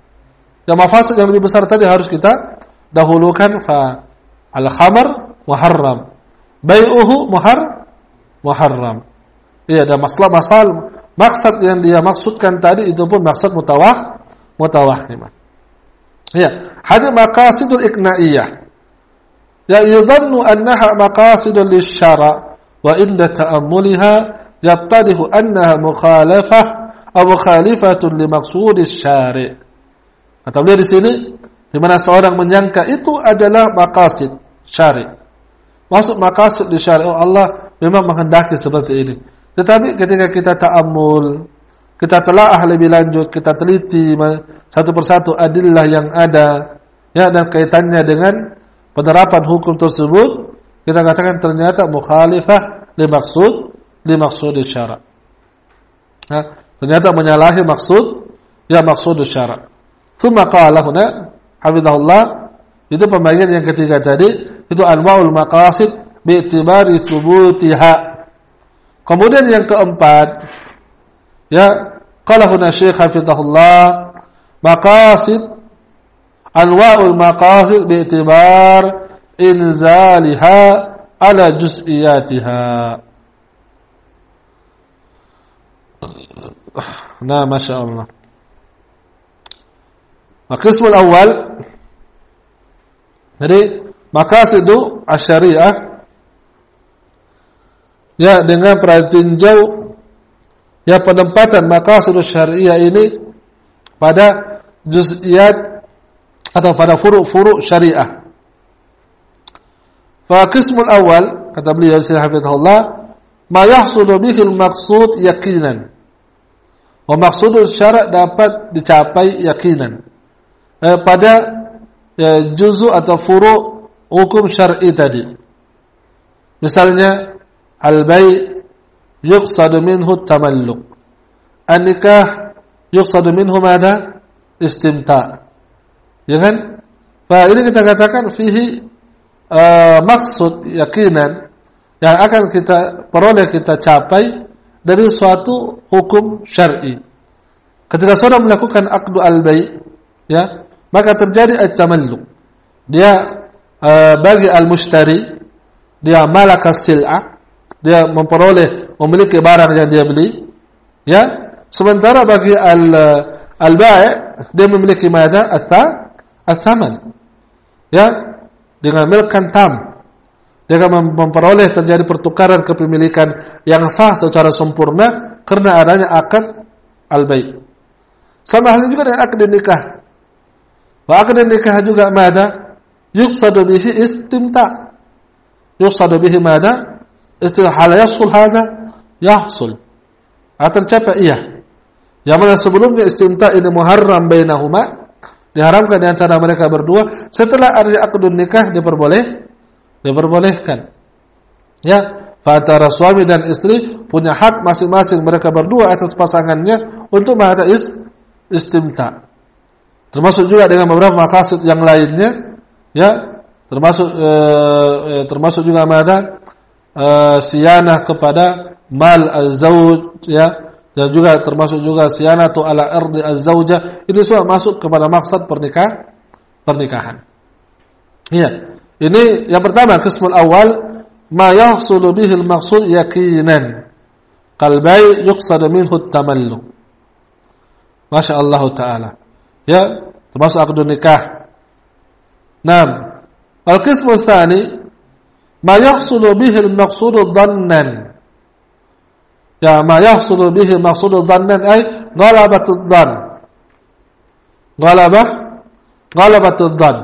Yang mafasid yang lebih besar tadi harus kita dahulukan fa al-khamar muharram. Bai'uhu muhar muharram. Iya, ada masalah masal maksud yang dia maksudkan tadi itu pun maksud mutawah mutawahimah. Iya, hadis maqasidul iknaiyah. Ya yudhannu annaha maqasidul lisyara' وعند تأملها يتضح أنها مخالفة أو مخالفة لمقصود الشارع. Kata beliau di sini di mana seorang menyangka itu adalah maqasid syari. Maksud maqasid di syari oh Allah memang menghendaki seperti ini. Tetapi ketika kita ta'ammul, kita telah lebih lanjut, kita teliti satu persatu adillah yang ada ya dan kaitannya dengan penerapan hukum tersebut, kita katakan ternyata mukhalifah li maksud li maksud syara. Nah, ternyata menyalahi maksud ya maksud syara. Tsumma qala huna hafizahullah itu pembagian yang ketiga tadi itu anwaul maqasid bi'tibari thubutiha. Kemudian yang keempat ya qala huna Syekh hafizahullah maqasid anwaul maqasid bi'tibar inzaliha ala juz'iyatiha. Nah, Masya Allah. Al-Qismul awal Jadi Makasidu asyariah Ya dengan perhatian jauh Ya penempatan makasidu syariah ini Pada juz'iyat Atau pada furuk-furuk syariah Fa qismul awal kata beliau hafizahullah ma yahsulu bihi al-maqsud yaqinan. Wa maqsudul syara' dapat dicapai yakinan. Eh, pada eh, juzu atau furu hukum syar'i tadi. Misalnya al-bai' yuqsadu minhu tamalluk. An-nikah yuqsadu minhu madha? Istimta'. Ya kan? Fa ini kita katakan fihi uh, maksud yakinan yang akan kita peroleh kita capai dari suatu hukum syar'i. Ketika seorang melakukan akdu al-bai, ya, maka terjadi at-tamalluk. Dia uh, bagi al-mushtari dia malaka sil'ah, dia memperoleh memiliki barang yang dia beli ya sementara bagi al al bai' dia memiliki mada at-thaman ya dengan milkan tam. Akan memperoleh terjadi pertukaran kepemilikan yang sah secara sempurna karena adanya akad al-bai' sama halnya juga dengan akad nikah. Wa akad nikah juga mada yuqsadu bihi istimta. Yuqsadu bihi mada istilah hal yasul hadha yahsul ah, tercapai iya. Yang mana sebelumnya istimta ini muharram bainahuma diharamkan di antara mereka berdua. Setelah ada akad nikah diperboleh diperbolehkan. Ya antara suami dan istri punya hak masing-masing mereka berdua atas pasangannya untuk mengada is, istimta. Termasuk juga dengan beberapa maksud yang lainnya ya. Termasuk eh, eh termasuk juga mengada uh, siyanah kepada mal az-zawj ya dan juga termasuk juga sianatu ala ardi az-zauja ini semua masuk kepada maksud pernikah pernikahan. Iya. Ini yang pertama kismul awal ma yahsul bihi al-maqsud yaqinan kal yuqsad minhu at-tamallu. Masyaallah taala. Ya, termasuk akad nikah. Naam. Al-qismu tsani ma yahsul bihi al-maqsud dhannan ya ma yahsulu bihi maqsud dhannan ay ghalabat dhann. Ghalabah? Ghalabat dhann.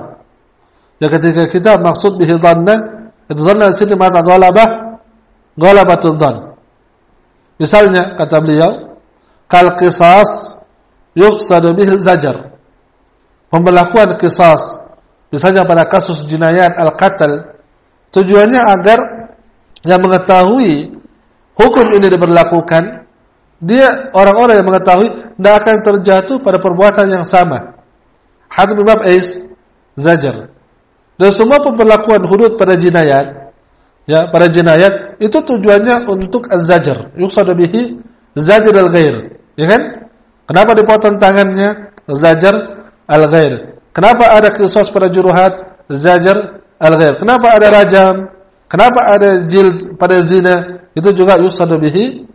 Ya ketika kita maksud bihi dhannan itu dhannan sini mata ghalabah? Ghalabat dhann. Misalnya kata beliau kal qisas yuqsadu bihi zajar. Pembelakuan qisas misalnya pada kasus jinayat al-qatl Tujuannya agar yang mengetahui hukum ini diberlakukan, dia orang-orang yang mengetahui tidak akan terjatuh pada perbuatan yang sama. Hadis bab ais zajar. Dan semua pemberlakuan hudud pada jinayat, ya pada jinayat itu tujuannya untuk az-zajar. Bihi zajar al-ghair. Ya kan? Kenapa dipotong tangannya? Zajar al-ghair. Kenapa ada kisos pada juruhat? Zajar al-ghair. Kenapa ada rajam? Kenapa ada jil pada zina? Itu juga yusadu bihi.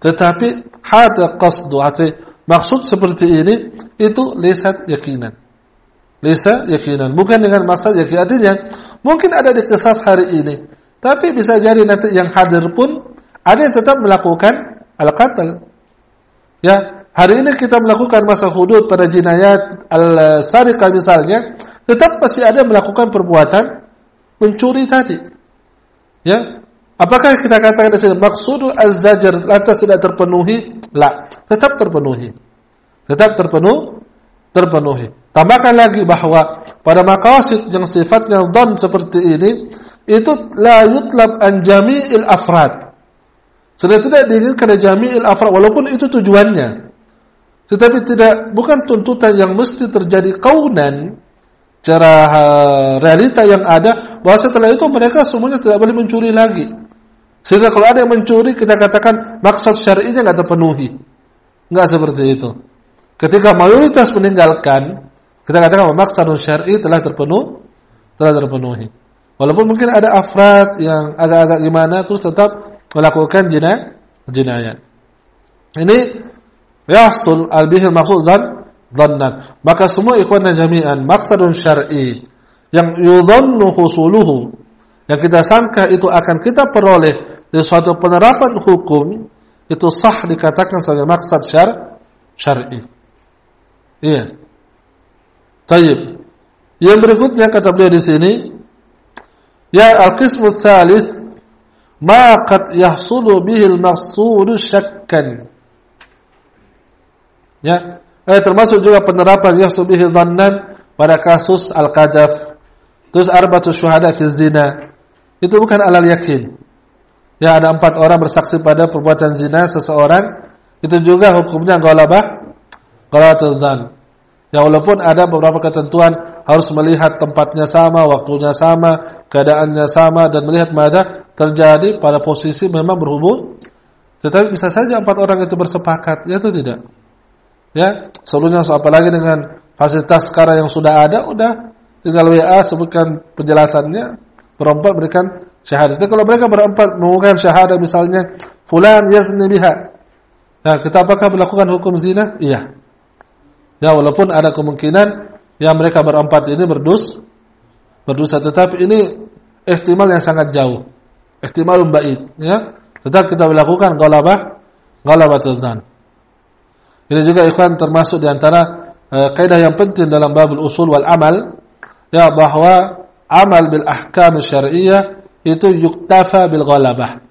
Tetapi hada qasdu, arti maksud seperti ini itu lisat yakinan. Lisa yakinan, bukan dengan maksud yakin. Artinya mungkin ada di kisah hari ini, tapi bisa jadi nanti yang hadir pun ada yang tetap melakukan al-qatl. Ya, hari ini kita melakukan masa hudud pada jinayat al-sariqah misalnya, tetap masih ada melakukan perbuatan mencuri tadi. Ya, apakah kita katakan di sini maksud az-zajar lantas tidak terpenuhi? La, tetap terpenuhi. Tetap terpenuh, terpenuhi. Tambahkan lagi bahwa pada maqasid yang sifatnya dhan seperti ini itu la yutlab an jami'il afrad. Sudah tidak diinginkan jami'il afrad walaupun itu tujuannya. Tetapi tidak bukan tuntutan yang mesti terjadi kaunan cara realita yang ada bahwa setelah itu mereka semuanya tidak boleh mencuri lagi. Sehingga kalau ada yang mencuri kita katakan maksud syar'inya nggak terpenuhi. Nggak seperti itu. Ketika mayoritas meninggalkan, kita katakan maksud syar'i telah terpenuh, telah terpenuhi. Walaupun mungkin ada afrad yang agak-agak gimana terus tetap melakukan jinayat, jinayat. Ini yahsul al-bihil maksud dhannan. Maka semua ikhwanna jami'an maksadun syar'i yang yudhannu husuluhu yang kita sangka itu akan kita peroleh dari suatu penerapan hukum itu sah dikatakan sebagai maksad syar syar'i. Iya. Tayyib. Yang berikutnya kata beliau di sini ya al-qismu tsalits ma qad yahsulu bihi al-maqsud syakkan. Ya, Eh, termasuk juga penerapan yahsubihi dhannan pada kasus al-qadaf. Terus arbatu syuhada fi zina. Itu bukan alal yakin. Ya ada empat orang bersaksi pada perbuatan zina seseorang. Itu juga hukumnya ghalabah ghalatul dhan. Ya walaupun ada beberapa ketentuan harus melihat tempatnya sama, waktunya sama, keadaannya sama dan melihat mana terjadi pada posisi memang berhubung. Tetapi bisa saja empat orang itu bersepakat, ya atau tidak? Ya, sebelumnya apalagi dengan fasilitas sekarang yang sudah ada, udah tinggal WA sebutkan penjelasannya, perempuan berikan syahadat. Tapi kalau mereka berempat mengumumkan syahadat misalnya fulan yazni biha. Nah, kita apakah melakukan hukum zina? Iya. Ya, walaupun ada kemungkinan yang mereka berempat ini berdus berdosa tetapi ini ihtimal yang sangat jauh. Ihtimal baik, ya. Tetap kita melakukan ghalabah ghalabatul dzan. Ini juga ikhwan termasuk di antara uh, kaidah yang penting dalam babul usul wal amal ya bahwa amal bil ahkam syar'iyyah itu yuktafa bil ghalabah.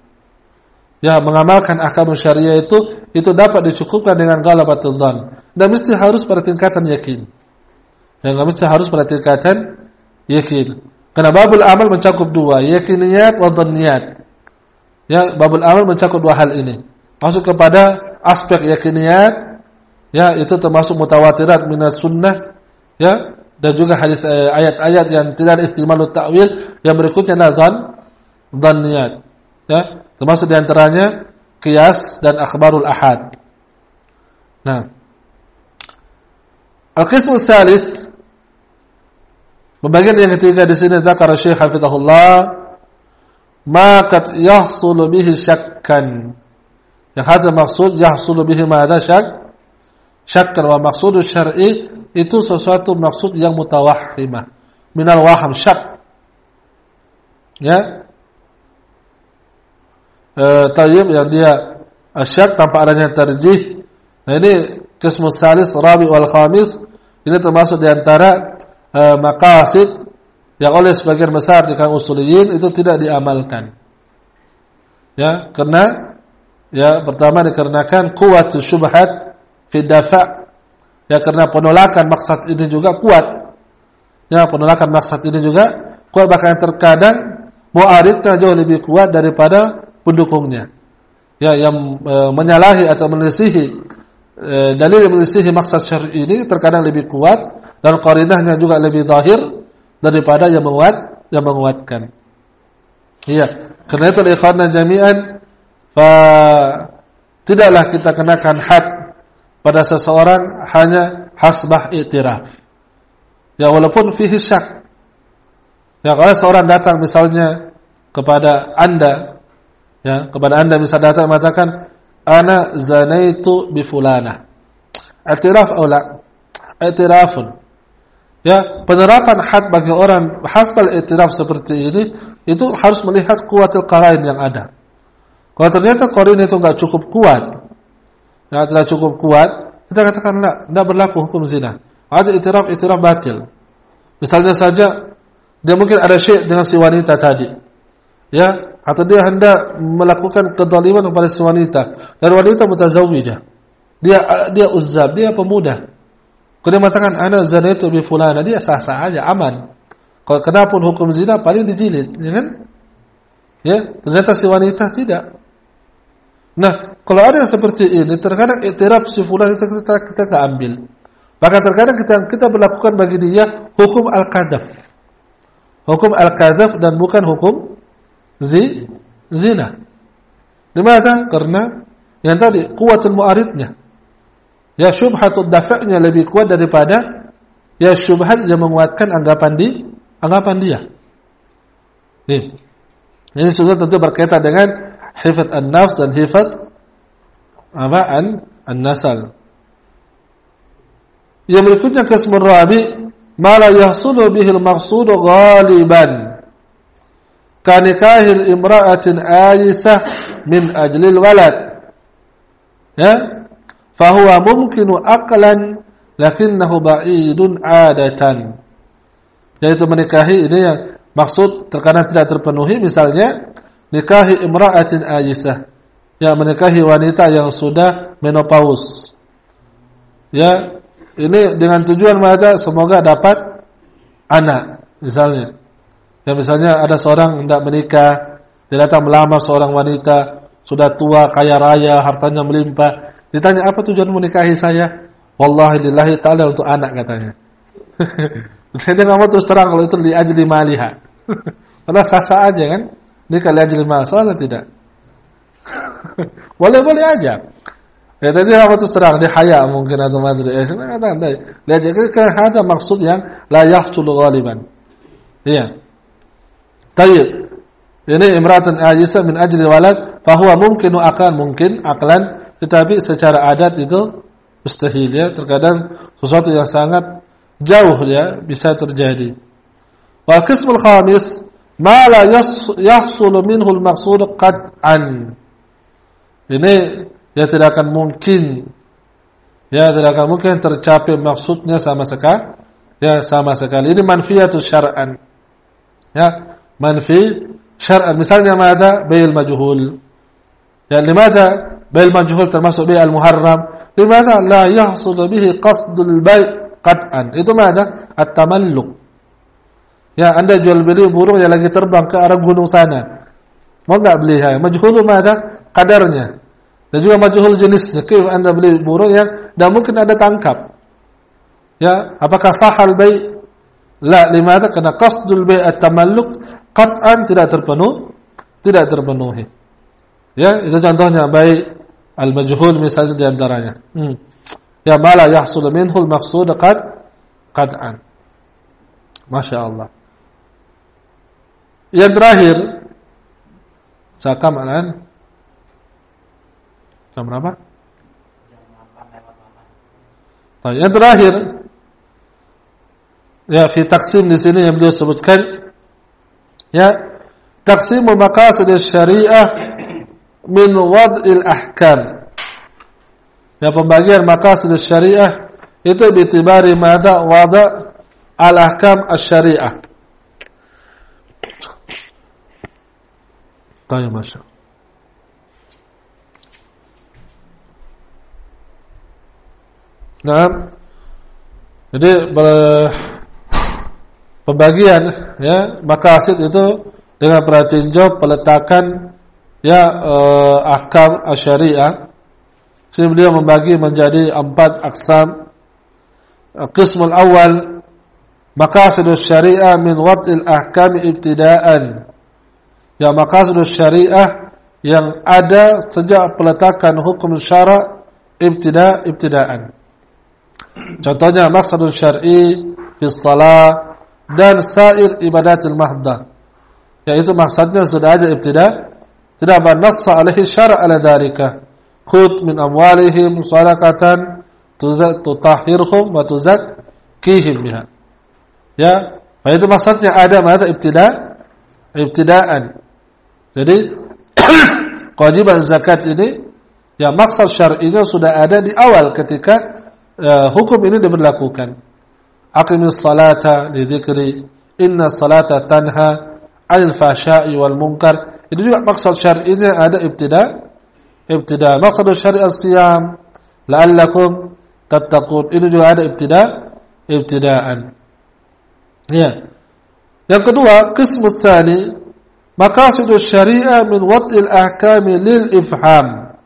Ya, mengamalkan ahkam syariah itu itu dapat dicukupkan dengan ghalabatul dzan. Dan mesti harus pada tingkatan yakin. Ya, enggak mesti harus pada tingkatan yakin. Karena babul amal mencakup dua, yakiniyat wa dhanniyat. Ya, babul amal mencakup dua hal ini. Masuk kepada aspek yakiniyat, ya itu termasuk mutawatirat minat sunnah, ya dan juga hadis eh, ayat-ayat yang tidak ada ihtimal ta'wil yang berikutnya adalah dhanniyat. Ya, termasuk di antaranya qiyas dan akhbarul ahad. Nah, al-qism tsalits Pembagian yang ketiga di sini zakar Syekh Hafizahullah ma qad yahsul bihi syakkan. Yang hadza maksud yahsul bihi madza syak? Syakkan wa maqsudu syar'i itu sesuatu maksud yang mutawahhimah. Minal waham syak. Ya, eh, tayyib yang dia asyak tanpa adanya terjih. Nah ini kismus salis, rabi wal khamis ini termasuk di antara eh, maqasid yang oleh sebagian besar di kalangan usuliyin itu tidak diamalkan. Ya, karena ya pertama dikarenakan kuat syubhat fi dafa' ya karena penolakan maksud ini juga kuat. Ya, penolakan maksud ini juga kuat bahkan terkadang mu'aridnya jauh lebih kuat daripada pendukungnya. Ya, yang e, menyalahi atau melisihi e, dalil yang melisihi maksud syar'i ini terkadang lebih kuat dan qarinahnya juga lebih zahir daripada yang menguat yang menguatkan. Iya, karena itu ikhwan jami'an fa tidaklah kita kenakan had pada seseorang hanya hasbah i'tiraf. Ya walaupun fihi syak. Ya kalau seorang datang misalnya kepada Anda ya kepada anda bisa datang mengatakan ana zanaitu bi fulana i'tiraf atau la ya penerapan had bagi orang hasbal i'tiraf seperti ini itu harus melihat kuatil qarain yang ada kalau ternyata qarin itu enggak cukup kuat ya tidak cukup kuat kita katakan enggak enggak berlaku hukum zina. Ada i'tiraf i'tiraf batil. Misalnya saja dia mungkin ada syekh dengan si wanita tadi. Ya atau dia hendak melakukan kezaliman kepada si wanita. Dan wanita mutazawijah dia dia uzab dia pemuda. Kalau dia mengatakan ana zanaitu bi fulana. Dia sah-sah aja aman. Kalau kena pun hukum zina paling dijilid ya kan? Ya ternyata si wanita tidak nah kalau ada yang seperti ini terkadang iktiraf si fulan itu kita kita enggak ambil bahkan terkadang kita kita berlakukan bagi dia hukum al-qadzaf hukum al-qadzaf dan bukan hukum zi, zina. Di mana? Karena yang tadi kuatul mu'aridnya. Ya syubhatul dafa'nya lebih kuat daripada ya syubhat yang menguatkan anggapan di anggapan dia. Nih. Ini juga tentu berkaitan dengan hifat an-nafs dan hifat apa? An an-nasal. Yang berikutnya kasmur rabi ma yahsulu bihi al-maqsud ghaliban kanikahil imra'atin ayisah min ajlil walad ya? Fahuwa mumkinu aqlan lakinnahu ba'idun adatan yaitu menikahi ini yang maksud terkadang tidak terpenuhi misalnya nikahi imra'atin ayisah ya menikahi wanita yang sudah menopause ya ini dengan tujuan mana semoga dapat anak misalnya Ya misalnya ada seorang hendak menikah, dia datang melamar seorang wanita, sudah tua, kaya raya, hartanya melimpah. Ditanya, apa tujuan menikahi saya? Wallahi lillahi ta'ala untuk anak katanya. Saya nggak mau terus terang kalau itu li ajli maliha. Karena sah-sah aja kan. Nikah li ajli mal, soalnya tidak. Boleh-boleh aja. Ya tadi apa terus terang dia haya mungkin atau madri. Eh, kata Lihat aja kan ada maksud yang la yahsul ghaliban. Iya. Tayyib. ini imra'atun ajisa min ajli walad fahuwa mungkinu akan mungkin aklan tetapi secara adat itu mustahil ya terkadang sesuatu yang sangat jauh ya bisa terjadi wal qismul khamis ma la yahsul minhu al maqsud qat'an ini ya tidak akan mungkin ya tidak akan mungkin tercapai maksudnya sama sekali ya sama sekali ini manfiyatus syar'an ya manfi syar'an misalnya ada bayil majhul ya limada bayil majhul termasuk bayil muharram limada la yahsul bihi qasdul bay' qat'an itu ada at-tamalluk ya anda jual beli burung yang lagi terbang ke arah gunung sana mau enggak beli ya majhul ada kadarnya dan juga majhul jenisnya kif anda beli burung yang tidak mungkin ada tangkap Ya, apakah sahal bay? La, limata karena qasdul bay at-tamalluk qat'an tidak terpenuh, tidak terpenuhi. Ya, itu contohnya baik al-majhul misalnya di antaranya. Hmm. Ya mala yahsul minhu al-maqsud qad qat'an. Masya Allah. Yang terakhir Sakam alan. Jam berapa? Yang terakhir ya fi taksim di sini yang beliau sebutkan ya taksim maqasid syariah min wad'il ahkam. Ya pembagian maqasid syariah itu ditibari mada wada al ahkam asy-syariah Tanya masya. Nah, jadi pembagian ya makasid itu dengan perhatian jawab peletakan ya eh, ahkam syariah. Sini beliau membagi menjadi empat aksam. Qismul awal maqasid syariah min wad'il ahkam ibtidaan ya maqasid syariah yang ada sejak peletakan hukum syara ibtida ibtidaan. Contohnya maksud syar'i fi shalah dan sair ibadatil mahdah yaitu maksudnya sudah ada ibtida tidak bernassa alaihi syara' ala dhalika khud min amwalihim sadaqatan tutahhirhum wa tuzakkihim biha. Ya itu maksudnya ada mana ibtida ibtidaan jadi kewajiban zakat ini ya maksud syar'inya sudah ada di awal ketika uh, hukum ini diberlakukan. Aqimis salata li dzikri inna salata tanha 'anil fahsya'i wal munkar. Itu juga maksud syar'inya ada ibtida ibtida. Maksud syar'i as-siyam la'allakum tattaqun. Itu juga ada ibtida ibtidaan. Ya. Yang kedua qismu tsani syariah min wad'il ahkami lil ifham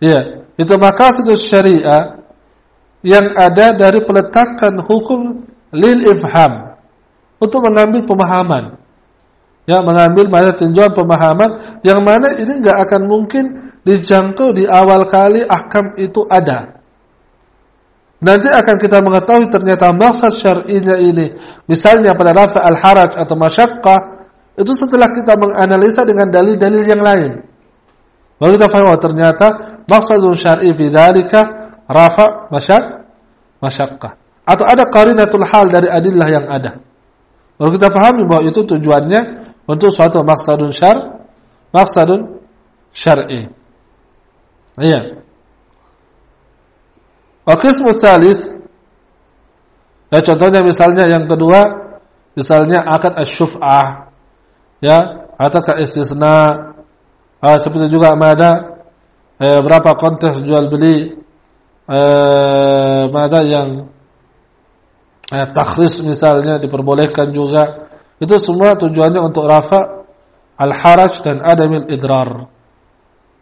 ya itu maqasid syariah yang ada dari peletakan hukum lil ifham untuk mengambil pemahaman. Ya, mengambil mana tinjauan pemahaman yang mana ini enggak akan mungkin dijangkau di awal kali ahkam itu ada. Nanti akan kita mengetahui ternyata maksud syar'inya ini, misalnya pada rafa al-haraj atau masyaqqah, itu setelah kita menganalisa dengan dalil-dalil yang lain. Baru kita faham oh, ternyata maksud syar'i fi rafa masyak masyakkah atau ada qarinatul hal dari adillah yang ada. Kalau kita pahami bahwa itu tujuannya untuk suatu maksadun syar, maksadun syar'i. Iya. Wa qismu tsalits Ya contohnya misalnya yang kedua misalnya akad asy-syuf'ah ya atau ka istisna? Ah, seperti juga ada eh, berapa kontes jual beli eh, mana yang eh, takhris misalnya diperbolehkan juga. Itu semua tujuannya untuk rafa al-haraj dan adamil idrar.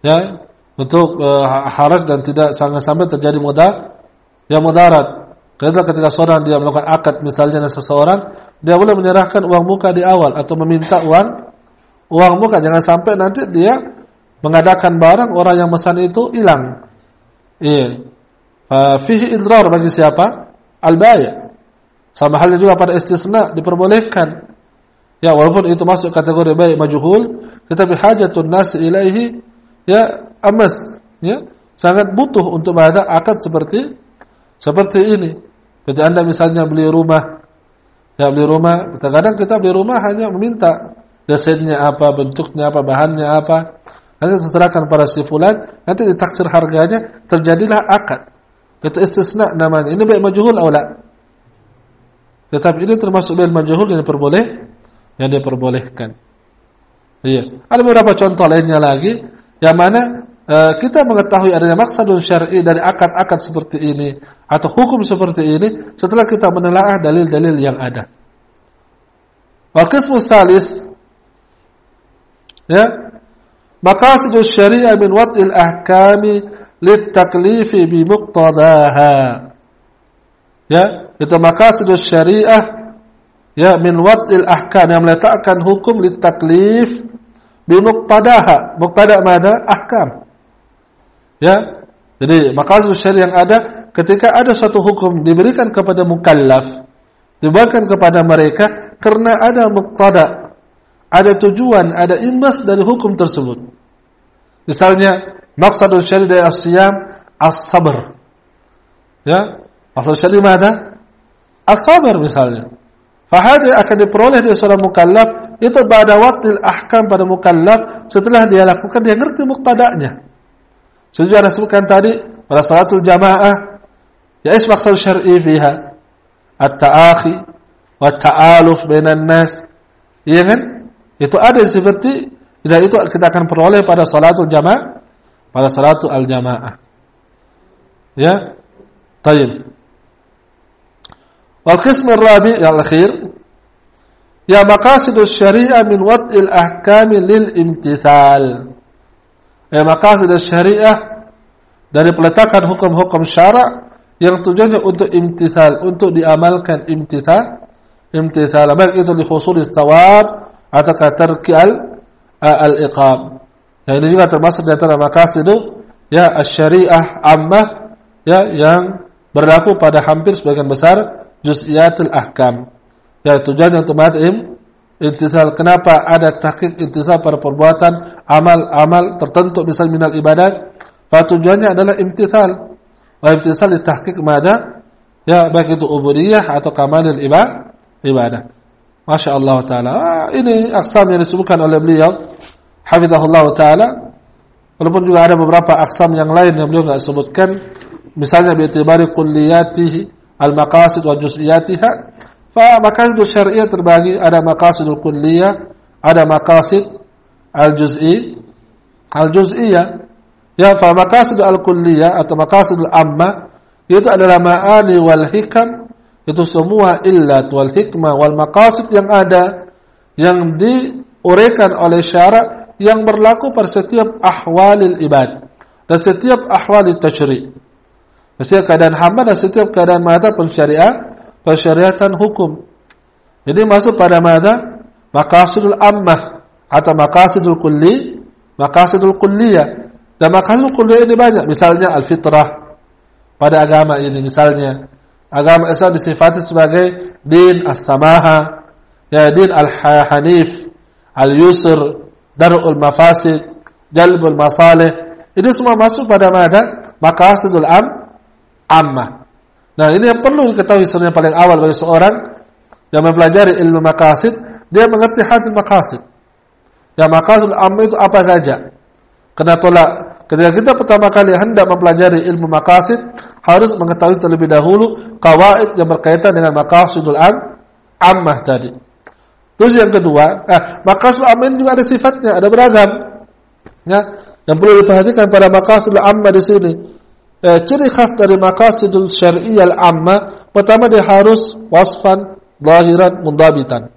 Ya untuk eh, haraj dan tidak sampai terjadi mudah yang mudarat. Karena ketika seorang dia melakukan akad misalnya dengan seseorang dia boleh menyerahkan uang muka di awal atau meminta uang uang muka jangan sampai nanti dia mengadakan barang orang yang mesan itu hilang iya fihi idrar bagi siapa? Al-bay'. Sama halnya juga pada istisna diperbolehkan. Ya, walaupun itu masuk kategori baik majhul, tetapi hajatun nas ilaihi ya amas, ya. Sangat butuh untuk ada akad seperti seperti ini. Ketika Anda misalnya beli rumah, ya beli rumah, kadang kita beli rumah hanya meminta desainnya apa, bentuknya apa, bahannya apa. Nanti terserahkan pada si fulan, nanti ditaksir harganya, terjadilah akad. Itu istisna namanya. Ini baik majhul atau Tetapi ini termasuk baik majhul yang diperboleh yang diperbolehkan. Iya. Ada beberapa contoh lainnya lagi yang mana uh, kita mengetahui adanya maksudun syar'i dari akad-akad seperti ini atau hukum seperti ini setelah kita menelaah dalil-dalil yang ada. Wal qismu salis ya syari'ah min wad'il ahkami litaklifi bi muqtadaha ya itu maqasidus syari'ah ya min wad'il ahkam yang meletakkan hukum litaklif bi muqtadaha. Muqtada mana? Ahkam ya? Jadi maqasid syari yang ada ketika ada suatu hukum diberikan kepada mukallaf diberikan kepada mereka karena ada muqtada ada tujuan ada imbas dari hukum tersebut. Misalnya maksud syari dari as-siyam as-sabr. Ya? Maksud syari mana? As-sabr misalnya. Fahadi akan diperoleh dari seorang mukallaf itu pada waktu ahkam pada mukallaf setelah dia lakukan dia ngerti muktadanya. Sejujurnya ada sebutkan tadi pada salatul jamaah ya is maksud syar'i fiha at-ta'akhi wa ta'aluf bainan nas. Iya kan? Itu ada seperti dan itu kita akan peroleh pada salatul jamaah pada salatul al-jamaah. Ya? Tayyib. Wal qism ar-rabi' ya, al-akhir ya maqasidus syariah min wad'il ahkami lil imtithal ya maqasid syariah dari peletakan hukum-hukum syarak yang tujuannya untuk imtithal, untuk diamalkan imtithal, imtithal baik itu di husul istawab atau tarki al al-iqam. Ya ini juga termasuk di antara maqasid ya syariah ammah ya yang berlaku pada hampir sebagian besar juz'iyatul ahkam. Ya tujuannya untuk matim intisal. Kenapa ada tahqiq intisal pada perbuatan amal-amal tertentu misal minal ibadat? Fa tujuannya adalah imtithal. Wa imtithal di tahqiq mada? Ya baik itu ubudiyah atau kamalil ibadah. Masya Allah Taala. Ah, ini aksam yang disebutkan oleh beliau. Hafizahullah Taala. Walaupun juga ada beberapa aksam yang lain yang beliau nggak sebutkan. Misalnya bi'tibari kulliyatihi al-maqasid wa juz'iyatiha fa maqasid syariah terbagi. Ada maqasidul kulliyah ada maqasid al-juz'i. Al-juz'iyah ya. Fa maqasid al-kulliyah atau maqasidul amma itu adalah ma'ani wal hikam itu semua illat wal hikmah wal maqasid yang ada yang diuraikan oleh syarak yang berlaku pada setiap ahwalil ibad dan setiap ahwalil tasyri' Setiap keadaan hamba dan setiap keadaan mata pensyariat, pensyariatan hukum. Jadi masuk pada mata maqasidul ammah atau maqasidul kulli, maqasidul kulliyah. Dan maqasidul kulliyah ini banyak. Misalnya al-fitrah pada agama ini misalnya agama Islam disifati sebagai din as-samaha, ya din al-hanif, al-yusr, darul mafasid, jalbul masalih. Ini semua masuk pada mata maqasidul am ammah. Nah, ini yang perlu diketahui sebenarnya paling awal bagi seorang yang mempelajari ilmu maqasid, dia mengerti hadis maqasid. Ya maqasid amma itu apa saja. Kena tolak ketika kita pertama kali hendak mempelajari ilmu maqasid, harus mengetahui terlebih dahulu kawaid yang berkaitan dengan maqasidul am ammah tadi. Terus yang kedua, eh, maqasidul ammah juga ada sifatnya, ada beragam. Ya, yang perlu diperhatikan pada maqasidul ammah di sini eh, ciri khas dari maqasidul syar'iyyah al-amma pertama dia harus wasfan zahiran mundabitan.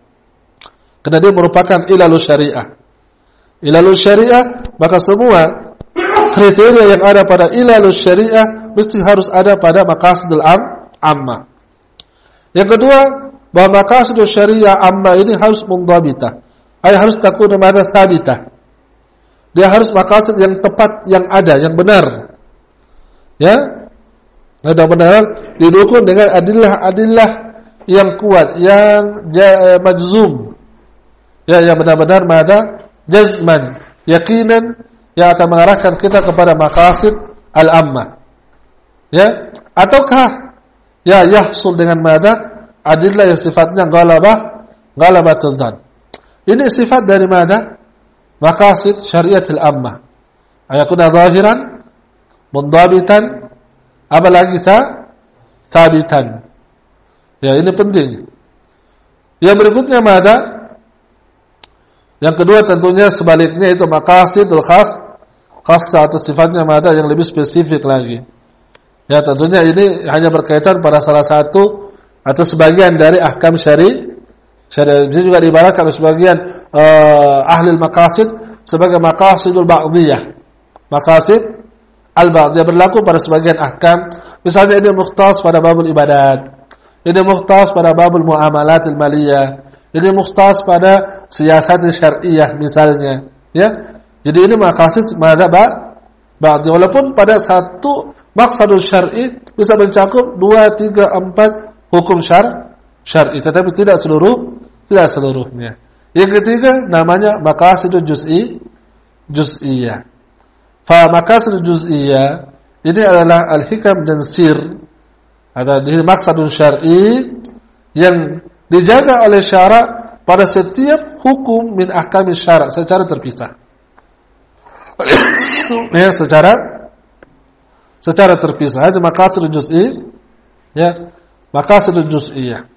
Karena dia merupakan ilalul syariah. Ilalul syariah maka semua kriteria yang ada pada ilalul syariah mesti harus ada pada maqasidul am amma. Yang kedua bahwa maqasidul syariah amma ini harus mundabitah ay harus takun mada thabitah. Dia harus maqasid yang tepat yang ada yang benar Ya. Mudah-mudahan didukung dengan adillah-adillah yang kuat, yang eh, majzum. ya yang benar-benar mada jazman yakinan yang akan mengarahkan kita kepada maqasid al-ammah ya ataukah ya yahsul dengan mada adillah yang sifatnya ghalabah ghalabatul dzan ini sifat dari mada maqasid syariatul ammah ayakuna zahiran mundabitan apalagi ta thabitan. Ya ini penting. Yang berikutnya mada? Yang kedua tentunya sebaliknya itu maqasidul khas. Khas atau sifatnya mada yang lebih spesifik lagi. Ya tentunya ini hanya berkaitan pada salah satu atau sebagian dari ahkam syari. Syari. Ini juga diibaratkan sebagian uh, ahli maqasid sebagai maqasidul ba'diyah. Maqasid al-ba'diyah berlaku pada sebagian ahkam. Misalnya ini mukhtas pada babul ibadat. Ini mukhtas pada babul muamalat al-maliyah. Ini mukhtas pada siasat syariah misalnya, ya. Jadi ini maqasid madza ba'diyah walaupun pada satu Maksadul syar'i bisa mencakup dua, tiga, empat hukum syar syar'i, tetapi tidak seluruh tidak seluruhnya. Yang ketiga namanya maqasidul juz'i juz'iyah. Fa maqasidul juz'iyah ini adalah al-hikam dan sir. Ada di maksadul syar'i yang dijaga oleh syarak pada setiap hukum min ahkami syarak secara terpisah. ya, secara secara terpisah. Itu maqasid juz'i ya. Maqasid juz'iyah.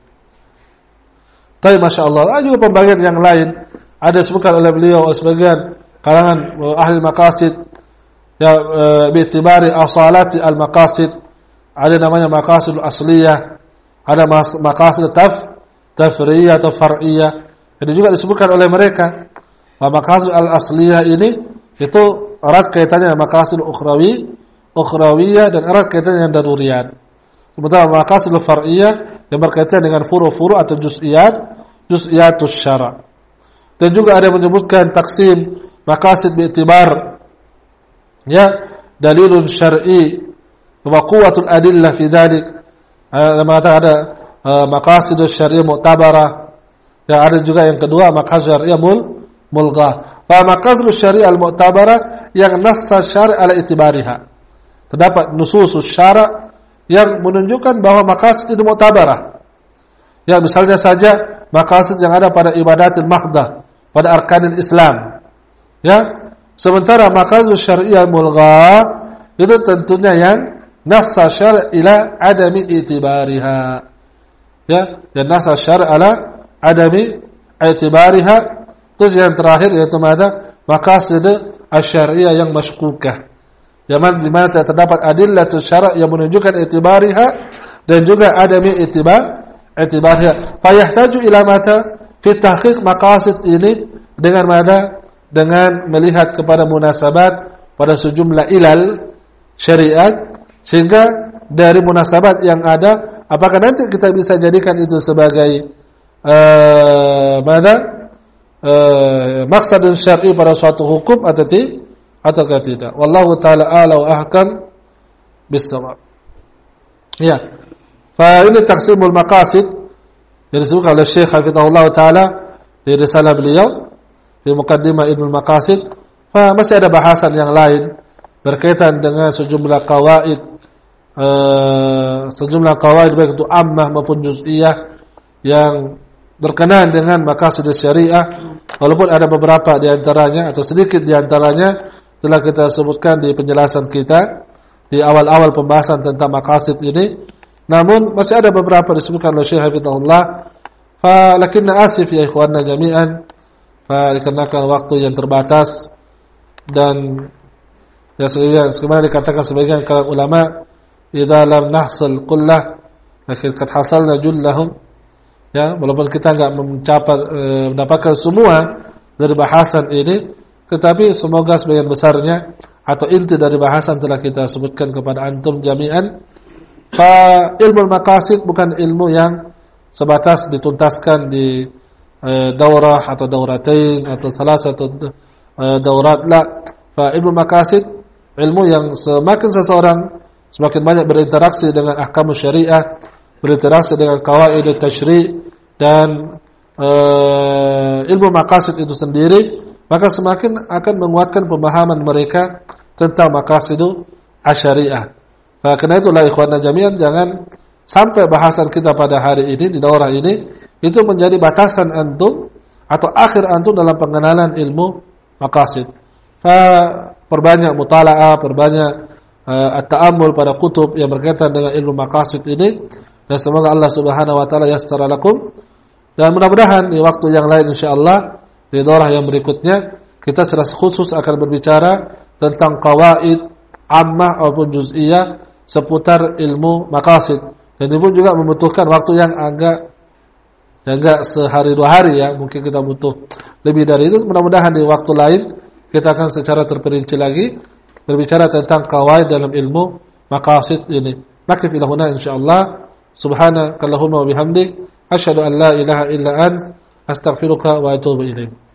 Tapi Masya Allah, ada juga pembagian yang lain. Ada disebutkan oleh beliau sebagian kalangan ahli maqasid ya uh, bi'tibari asalati al-maqasid. Ada namanya maqasid asliyah, ada maqasid taf tafriyah atau far'iyah. Itu juga disebutkan oleh mereka. Maqasid al-asliyah ini itu erat kaitannya dengan maqasid ukhrawi ukhrawiyah dan erat kaitan dengan daruriyat. Sementara maqasid far'iyah yang berkaitan dengan furu-furu atau juz'iyat, juz'iyatus syara. Dan juga ada menyebutkan taksim maqasid bi'tibar ya dalilun syar'i wa quwwatul adillah fi dzalik. Ada mengatakan ada uh, syar'i mu'tabarah. Ya ada juga yang kedua maqasid syar'i mul mulghah. Maqasidus syar'i al-mu'tabarah yang nassa syar'i ala itibariha. Terdapat nusus syara yang menunjukkan bahwa maqasid itu mu'tabarah. Ya, misalnya saja maqasid yang ada pada ibadatul mahdah, pada arkanil Islam. Ya. Sementara maqasid syariah mulgha itu tentunya yang nassa syar' ila adami itibariha. Ya, yang nassa syar' ala adami itibariha. Terus yang terakhir yaitu mana? Maqasid asy-syariah yang masykukah yang mana terdapat adillah syarak yang menunjukkan itibariha dan juga adami itibar itibariha. Fayahtaju ila mata fi tahqiq maqasid ini dengan mana? Dengan melihat kepada munasabat pada sejumlah ilal syariat sehingga dari munasabat yang ada apakah nanti kita bisa jadikan itu sebagai uh, mana? Uh, maksud syar'i pada suatu hukum atau tidak ataukah tidak. Wallahu taala ala wa ahkam bisawab. Ya. Fa ini taksimul maqasid yang disebutkan oleh Syekh Hafizahullah taala di risalah beliau di mukaddimah Ibnu Maqasid. Masih ada bahasan yang lain berkaitan dengan sejumlah kawaid uh, sejumlah kawaid baik itu ammah maupun juz'iyah yang berkenaan dengan maqasid syariah walaupun ada beberapa di antaranya atau sedikit di antaranya telah kita sebutkan di penjelasan kita di awal-awal pembahasan tentang maqasid ini. Namun masih ada beberapa disebutkan oleh Syekh Hafizahullah. Fa lakinna asif ya ikhwanna jami'an. Fa dikarenakan waktu yang terbatas dan ya sebagaimana dikatakan sebagian kalangan ulama, "Idza lam nahsil kullah, lakin qad hasalna jullahum." Ya, walaupun kita enggak mencapai e, mendapatkan semua dari bahasan ini, tetapi semoga sebagian besarnya atau inti dari bahasan telah kita sebutkan kepada antum jami'an. Fa ilmu maqasid bukan ilmu yang sebatas dituntaskan di daurah atau dauratain atau salah satu e, daurat la. Fa ilmu maqasid ilmu yang semakin seseorang semakin banyak berinteraksi dengan ahkam syariah, berinteraksi dengan kawaid tasyri' dan uh, ilmu maqasid itu sendiri, maka semakin akan menguatkan pemahaman mereka tentang maqasidu asyariah. Nah, karena itulah ikhwan jami'an jangan sampai bahasan kita pada hari ini di daurah ini itu menjadi batasan antum atau akhir antum dalam pengenalan ilmu maqasid. perbanyak mutala'ah, perbanyak uh, at-ta'ammul pada kutub yang berkaitan dengan ilmu maqasid ini. Dan semoga Allah Subhanahu wa taala yassara lakum. Dan mudah-mudahan di waktu yang lain insyaallah di daurah yang berikutnya kita secara khusus akan berbicara tentang kawaid ammah ataupun juz'iyah seputar ilmu maqasid. Dan itu juga membutuhkan waktu yang agak agak sehari dua hari ya mungkin kita butuh lebih dari itu. Mudah-mudahan di waktu lain kita akan secara terperinci lagi berbicara tentang kawaid dalam ilmu maqasid ini. Nakif ilahuna insyaallah. Subhanakallahumma wa bihamdik. An la ilaha illa ant. Astaghfiruka wa atubu ilaik